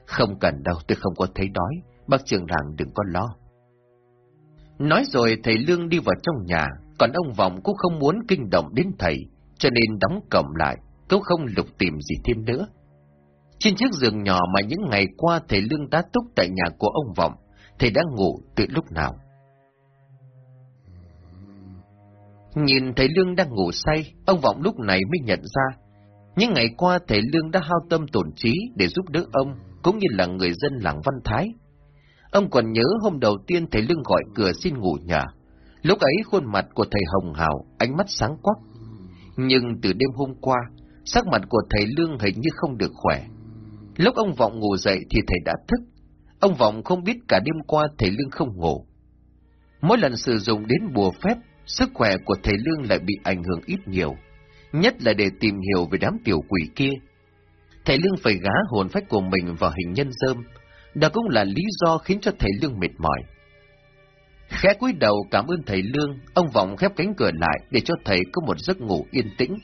Không cần đâu, tôi không có thấy đói. Bác trường làng đừng có lo. Nói rồi thầy Lương đi vào trong nhà, còn ông Vọng cũng không muốn kinh động đến thầy, cho nên đóng cổng lại, cũng không lục tìm gì thêm nữa. Trên chiếc giường nhỏ mà những ngày qua thầy Lương tá túc tại nhà của ông Vọng, thầy đã ngủ từ lúc nào. Nhìn thầy Lương đang ngủ say, ông Vọng lúc này mới nhận ra, những ngày qua thầy Lương đã hao tâm tổn trí để giúp đỡ ông, cũng như là người dân làng Văn Thái. Ông còn nhớ hôm đầu tiên thầy Lương gọi cửa xin ngủ nhà. Lúc ấy khuôn mặt của thầy hồng hào, ánh mắt sáng quắc. Nhưng từ đêm hôm qua, sắc mặt của thầy Lương hình như không được khỏe. Lúc ông Vọng ngủ dậy thì thầy đã thức. Ông Vọng không biết cả đêm qua thầy Lương không ngủ. Mỗi lần sử dụng đến bùa phép, sức khỏe của thầy Lương lại bị ảnh hưởng ít nhiều. Nhất là để tìm hiểu về đám tiểu quỷ kia. Thầy Lương phải gá hồn phách của mình vào hình nhân dơm. Đó cũng là lý do khiến cho thầy Lương mệt mỏi. Khẽ cúi đầu cảm ơn thầy Lương, ông Vọng khép cánh cửa lại để cho thầy có một giấc ngủ yên tĩnh.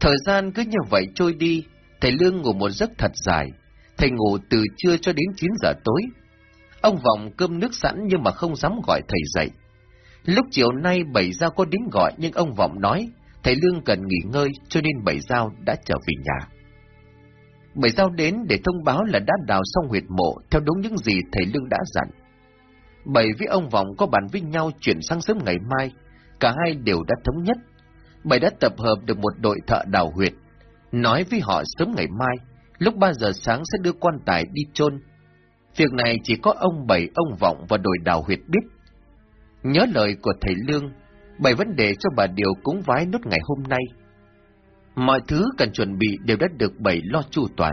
Thời gian cứ như vậy trôi đi, thầy Lương ngủ một giấc thật dài. Thầy ngủ từ trưa cho đến 9 giờ tối. Ông Vọng cơm nước sẵn nhưng mà không dám gọi thầy dậy. Lúc chiều nay bảy giao có đến gọi nhưng ông Vọng nói thầy Lương cần nghỉ ngơi cho nên bảy giao đã trở về nhà. Bảy giao đến để thông báo là đã đào xong huyệt mộ theo đúng những gì thầy Lương đã dặn. Bảy với ông Vọng có bàn với nhau chuyển sang sớm ngày mai, cả hai đều đã thống nhất. Bảy đã tập hợp được một đội thợ đào huyệt, nói với họ sớm ngày mai, lúc 3 giờ sáng sẽ đưa quan tài đi chôn. Việc này chỉ có ông Bảy, ông Vọng và đội đào huyệt biết. Nhớ lời của thầy Lương, Bảy vấn đề cho bà Điều cúng vái nốt ngày hôm nay. Mọi thứ cần chuẩn bị đều đã được Bảy lo chu toàn.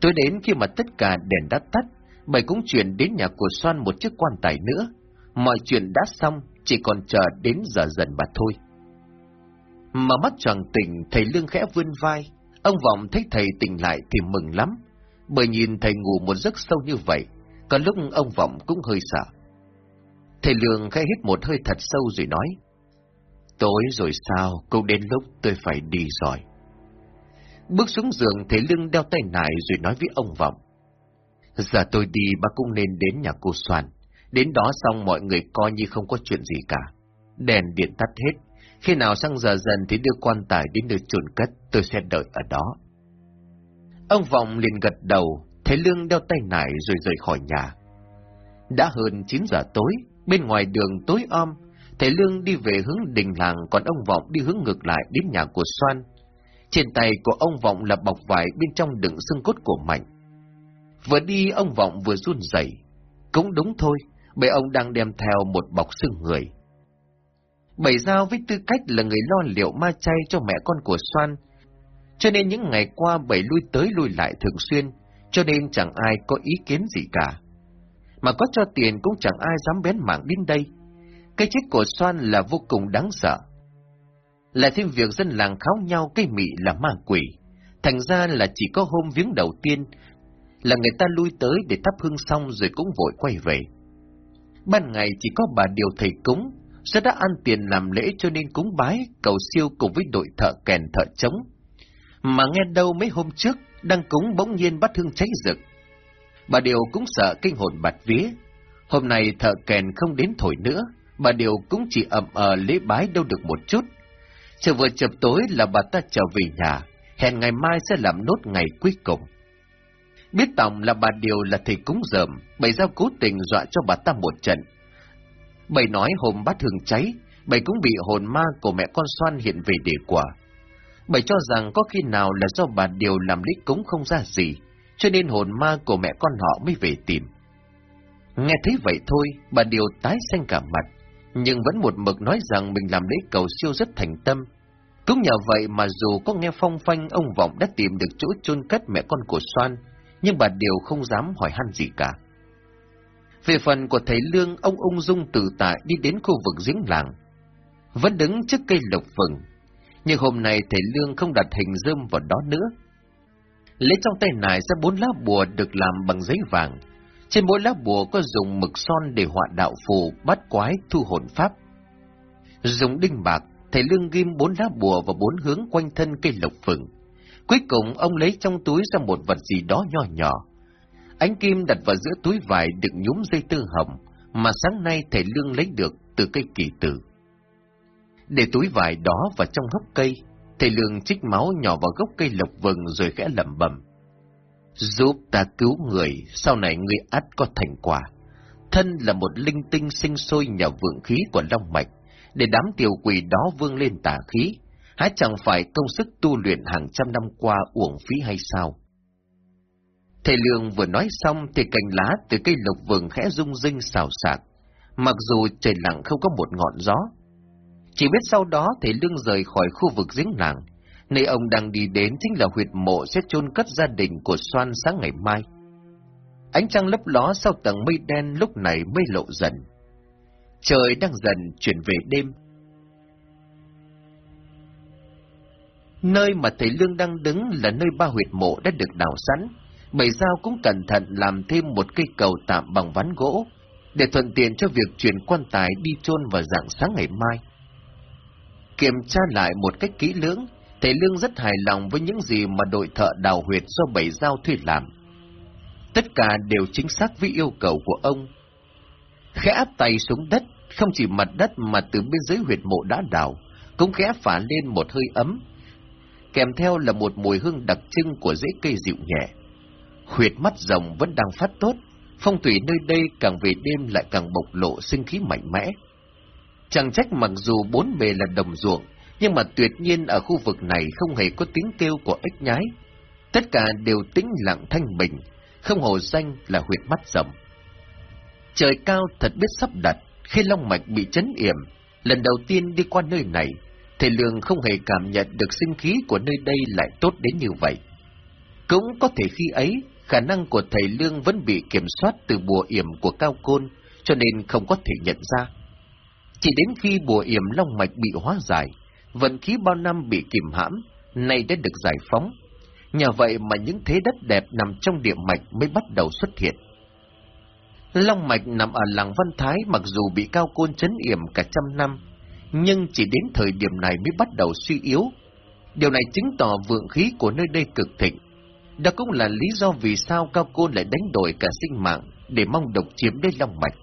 Tối đến khi mà tất cả đèn đã tắt, bảy cũng chuyển đến nhà của Soan một chiếc quan tài nữa. Mọi chuyện đã xong, chỉ còn chờ đến giờ dần mà thôi. Mà mắt tròn tỉnh, thầy Lương khẽ vươn vai. Ông Vọng thấy thầy tỉnh lại thì mừng lắm, bởi nhìn thầy ngủ một giấc sâu như vậy, có lúc ông Vọng cũng hơi sợ. Thầy Lương khẽ hít một hơi thật sâu rồi nói, Tối rồi sao, cũng đến lúc tôi phải đi rồi. Bước xuống giường, thầy Lương đeo tay nải rồi nói với ông Vọng, Giờ tôi đi, bà cũng nên đến nhà cô Soàn. Đến đó xong mọi người coi như không có chuyện gì cả. Đèn điện tắt hết. Khi nào sang giờ dần thì đưa quan tài đến nơi chôn cất, tôi sẽ đợi ở đó. Ông Vọng liền gật đầu, Thế Lương đeo tay nải rồi rời khỏi nhà. Đã hơn 9 giờ tối, bên ngoài đường tối om, thầy Lương đi về hướng đình làng, còn ông Vọng đi hướng ngược lại đến nhà của Soan. Trên tay của ông Vọng là bọc vải bên trong đựng xương cốt của Mạnh. Vừa đi ông Vọng vừa run rẩy. Cũng đúng thôi, bởi ông đang đem theo một bọc xương người. Bảy Giao với tư cách là người lo liệu ma chay cho mẹ con của Soan, cho nên những ngày qua Bảy lui tới lui lại thường xuyên, cho nên chẳng ai có ý kiến gì cả. Mà có cho tiền cũng chẳng ai dám bén mảng đến đây. Cái chết của Soan là vô cùng đáng sợ. Lại thêm việc dân làng kháo nhau cây mị là ma quỷ. Thành ra là chỉ có hôm viếng đầu tiên là người ta lui tới để thắp hương xong rồi cũng vội quay về. Ban ngày chỉ có bà điều thầy cúng, sẽ đã ăn tiền làm lễ cho nên cúng bái, cầu siêu cùng với đội thợ kèn thợ trống. Mà nghe đâu mấy hôm trước, đang cúng bỗng nhiên bắt hương cháy rực. Bà Điều cũng sợ kinh hồn bạt vía. Hôm nay thợ kèn không đến thổi nữa, bà Điều cũng chỉ ẩm ờ lễ bái đâu được một chút. Chờ vừa chập tối là bà ta trở về nhà, hẹn ngày mai sẽ làm nốt ngày cuối cùng. Biết Tổng là bà Điều là thầy cúng dởm, bày giao cố tình dọa cho bà ta một trận. Bày nói hôm bát hương cháy, bày cũng bị hồn ma của mẹ con xoan hiện về để quả. Bày cho rằng có khi nào là do bà Điều làm lý cúng không ra gì, cho nên hồn ma của mẹ con họ mới về tìm. Nghe thấy vậy thôi, bà Điều tái xanh cả mặt, nhưng vẫn một mực nói rằng mình làm lễ cầu siêu rất thành tâm. Cũng nhờ vậy mà dù có nghe phong phanh ông Vọng đã tìm được chỗ chôn cất mẹ con của Soan, nhưng bà Điều không dám hỏi han gì cả. Về phần của thầy Lương, ông ung dung tự tại đi đến khu vực giếng làng. Vẫn đứng trước cây lộc vừng, nhưng hôm nay thầy Lương không đặt hình dơm vào đó nữa. Lấy trong tay nải ra bốn lá bùa được làm bằng giấy vàng. Trên mỗi lá bùa có dùng mực son để họa đạo phù, bắt quái, thu hồn pháp. Dùng đinh bạc, thầy Lương ghim bốn lá bùa vào bốn hướng quanh thân cây lộc phừng. Cuối cùng ông lấy trong túi ra một vật gì đó nhỏ nhỏ. Ánh kim đặt vào giữa túi vải đựng nhúm dây tư hồng, mà sáng nay thầy Lương lấy được từ cây kỳ tử. Để túi vải đó vào trong hốc cây, thầy Lương trích máu nhỏ vào gốc cây lộc vừng rồi khẽ lẩm bẩm. Giúp ta cứu người, sau này ngươi ắt có thành quả. Thân là một linh tinh sinh sôi nhờ vượng khí của Long Mạch, để đám tiểu quỷ đó vươn lên tà khí, há chẳng phải công sức tu luyện hàng trăm năm qua uổng phí hay sao? Thầy Lương vừa nói xong thì cành lá từ cây lộc vừng khẽ rung rinh xào xạc, mặc dù trời lặng không có một ngọn gió. Chỉ biết sau đó thầy Lương rời khỏi khu vực giếng làng, nơi ông đang đi đến chính là huyệt mộ sẽ chôn cất gia đình của Soan sáng ngày mai. Ánh trăng lấp ló sau tầng mây đen lúc này mới lộ dần. Trời đang dần chuyển về đêm, Nơi mà thầy Lương đang đứng là nơi ba huyệt mộ đã được đào sẵn. Bảy sao cũng cẩn thận làm thêm một cây cầu tạm bằng ván gỗ, để thuận tiện cho việc chuyển quan tài đi chôn vào dạng sáng ngày mai. Kiểm tra lại một cách kỹ lưỡng, thầy Lương rất hài lòng với những gì mà đội thợ đào huyệt do Bảy Giao thuê làm. Tất cả đều chính xác với yêu cầu của ông. Khẽ áp tay xuống đất, không chỉ mặt đất mà từ bên dưới huyệt mộ đã đào, cũng khẽ phả lên một hơi ấm, kèm theo là một mùi hương đặc trưng của rễ cây dịu nhẹ. Huyệt mắt rồng vẫn đang phát tốt, phong thủy nơi đây càng về đêm lại càng bộc lộ sinh khí mạnh mẽ. Chẳng trách mặc dù bốn bề là đồng ruộng, nhưng mà tuyệt nhiên ở khu vực này không hề có tiếng kêu của ếch nhái. Tất cả đều tĩnh lặng thanh bình, không hồ danh là huyệt mắt rầm. Trời cao thật biết sắp đặt, khi long mạch bị chấn yểm, lần đầu tiên đi qua nơi này, Thầy Lương không hề cảm nhận được sinh khí của nơi đây lại tốt đến như vậy. Cũng có thể khi ấy, khả năng của thầy Lương vẫn bị kiểm soát từ bùa yểm của Cao Côn, cho nên không có thể nhận ra. Chỉ đến khi bùa yểm long mạch bị hóa giải, vận khí bao năm bị kìm hãm, nay đã được giải phóng. Nhờ vậy mà những thế đất đẹp nằm trong địa mạch mới bắt đầu xuất hiện. Long mạch nằm ở làng Văn Thái mặc dù bị cao côn chấn yểm cả trăm năm, nhưng chỉ đến thời điểm này mới bắt đầu suy yếu. Điều này chứng tỏ vượng khí của nơi đây cực thịnh. Đó cũng là lý do vì sao cao côn lại đánh đổi cả sinh mạng để mong độc chiếm lấy long mạch.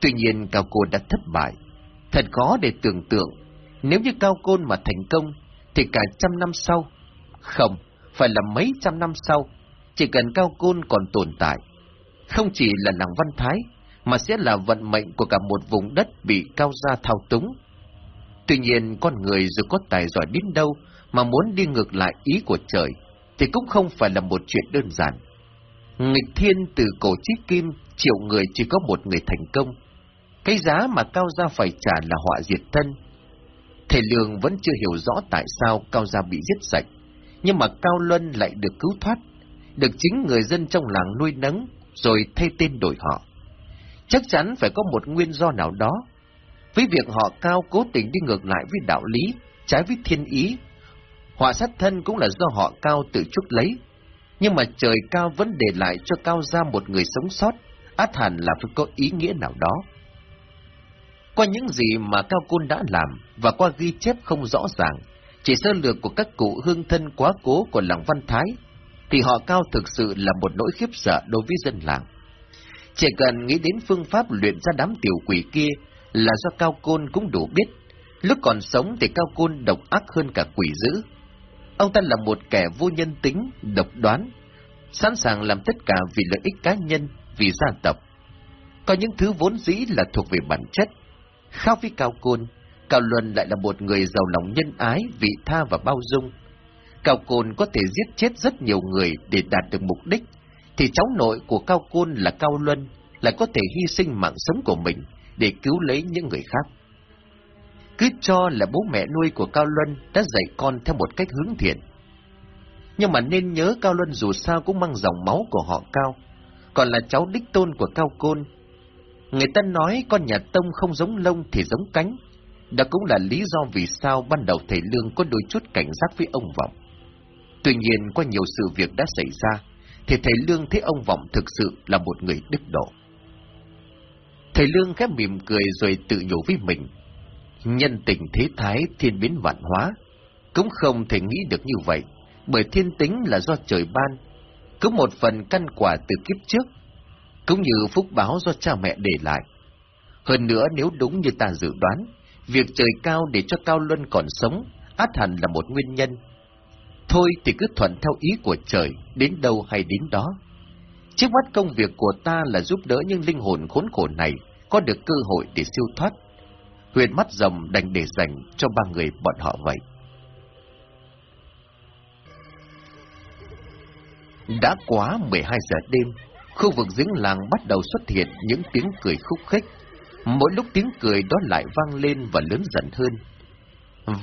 Tuy nhiên cao côn đã thất bại. Thật khó để tưởng tượng, nếu như cao côn mà thành công, thì cả trăm năm sau, không, phải là mấy trăm năm sau, chỉ cần cao côn còn tồn tại, không chỉ là làng Văn Thái, mà sẽ là vận mệnh của cả một vùng đất bị cao gia thao túng. Tuy nhiên, con người dù có tài giỏi đến đâu mà muốn đi ngược lại ý của trời, thì cũng không phải là một chuyện đơn giản. Nghịch thiên từ cổ chí kim, triệu người chỉ có một người thành công. Cái giá mà Cao Gia phải trả là họa diệt thân. Thầy Lương vẫn chưa hiểu rõ tại sao Cao Gia bị giết sạch, nhưng mà Cao Luân lại được cứu thoát, được chính người dân trong làng nuôi nấng, rồi thay tên đổi họ. Chắc chắn phải có một nguyên do nào đó. Với việc họ Cao cố tình đi ngược lại với đạo lý, trái với thiên ý, họa sát thân cũng là do họ Cao tự chuốc lấy. Nhưng mà trời Cao vẫn để lại cho Cao Gia một người sống sót, át hẳn là phải có ý nghĩa nào đó. Qua những gì mà Cao Côn đã làm và qua ghi chép không rõ ràng, chỉ sơ lược của các cụ hương thân quá cố của làng Văn Thái, thì họ Cao thực sự là một nỗi khiếp sợ đối với dân làng. Chỉ cần nghĩ đến phương pháp luyện ra đám tiểu quỷ kia là do Cao Côn cũng đủ biết. Lúc còn sống thì Cao Côn độc ác hơn cả quỷ dữ. Ông ta là một kẻ vô nhân tính, độc đoán, sẵn sàng làm tất cả vì lợi ích cá nhân, vì gia tộc. Có những thứ vốn dĩ là thuộc về bản chất. Khác với Cao Côn, Cao Luân lại là một người giàu lòng nhân ái, vị tha và bao dung. Cao Côn có thể giết chết rất nhiều người để đạt được mục đích, thì cháu nội của Cao Côn là Cao Luân lại có thể hy sinh mạng sống của mình để cứu lấy những người khác. Cứ cho là bố mẹ nuôi của Cao Luân đã dạy con theo một cách hướng thiện. Nhưng mà nên nhớ Cao Luân dù sao cũng mang dòng máu của họ Cao, còn là cháu đích tôn của Cao Côn. Người ta nói con nhà Tông không giống lông thì giống cánh, đó cũng là lý do vì sao ban đầu thầy Lương có đôi chút cảnh giác với ông Vọng. Tuy nhiên, qua nhiều sự việc đã xảy ra, thì thầy Lương thấy ông Vọng thực sự là một người đức độ. Thầy Lương khép mỉm cười rồi tự nhủ với mình. Nhân tình thế thái thiên biến vạn hóa, cũng không thể nghĩ được như vậy, bởi thiên tính là do trời ban, cứ một phần căn quả từ kiếp trước, cũng như phúc báo do cha mẹ để lại. Hơn nữa nếu đúng như ta dự đoán, việc trời cao để cho Cao Luân còn sống, át hẳn là một nguyên nhân. Thôi thì cứ thuận theo ý của trời, đến đâu hay đến đó. Trước mắt công việc của ta là giúp đỡ những linh hồn khốn khổ này có được cơ hội để siêu thoát. Huyền mắt rồng đành để dành cho ba người bọn họ vậy. Đã quá 12 giờ đêm, khu vực giếng làng bắt đầu xuất hiện những tiếng cười khúc khích. Mỗi lúc tiếng cười đó lại vang lên và lớn dần hơn.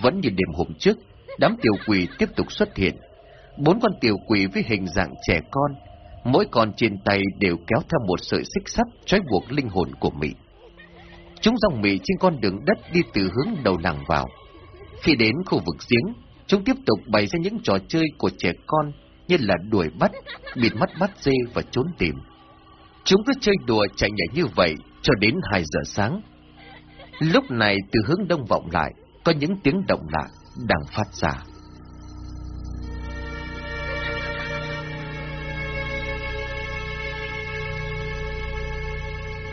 Vẫn như đêm hôm trước, đám tiểu quỷ tiếp tục xuất hiện. Bốn con tiểu quỷ với hình dạng trẻ con, mỗi con trên tay đều kéo theo một sợi xích sắt trói buộc linh hồn của Mỹ. Chúng dòng Mỹ trên con đường đất đi từ hướng đầu làng vào. Khi đến khu vực giếng, chúng tiếp tục bày ra những trò chơi của trẻ con như là đuổi bắt, bịt mắt bắt dê và trốn tìm. Chúng cứ chơi đùa chạy nhảy như vậy cho đến 2 giờ sáng. Lúc này từ hướng đông vọng lại, có những tiếng động lạ đang phát ra.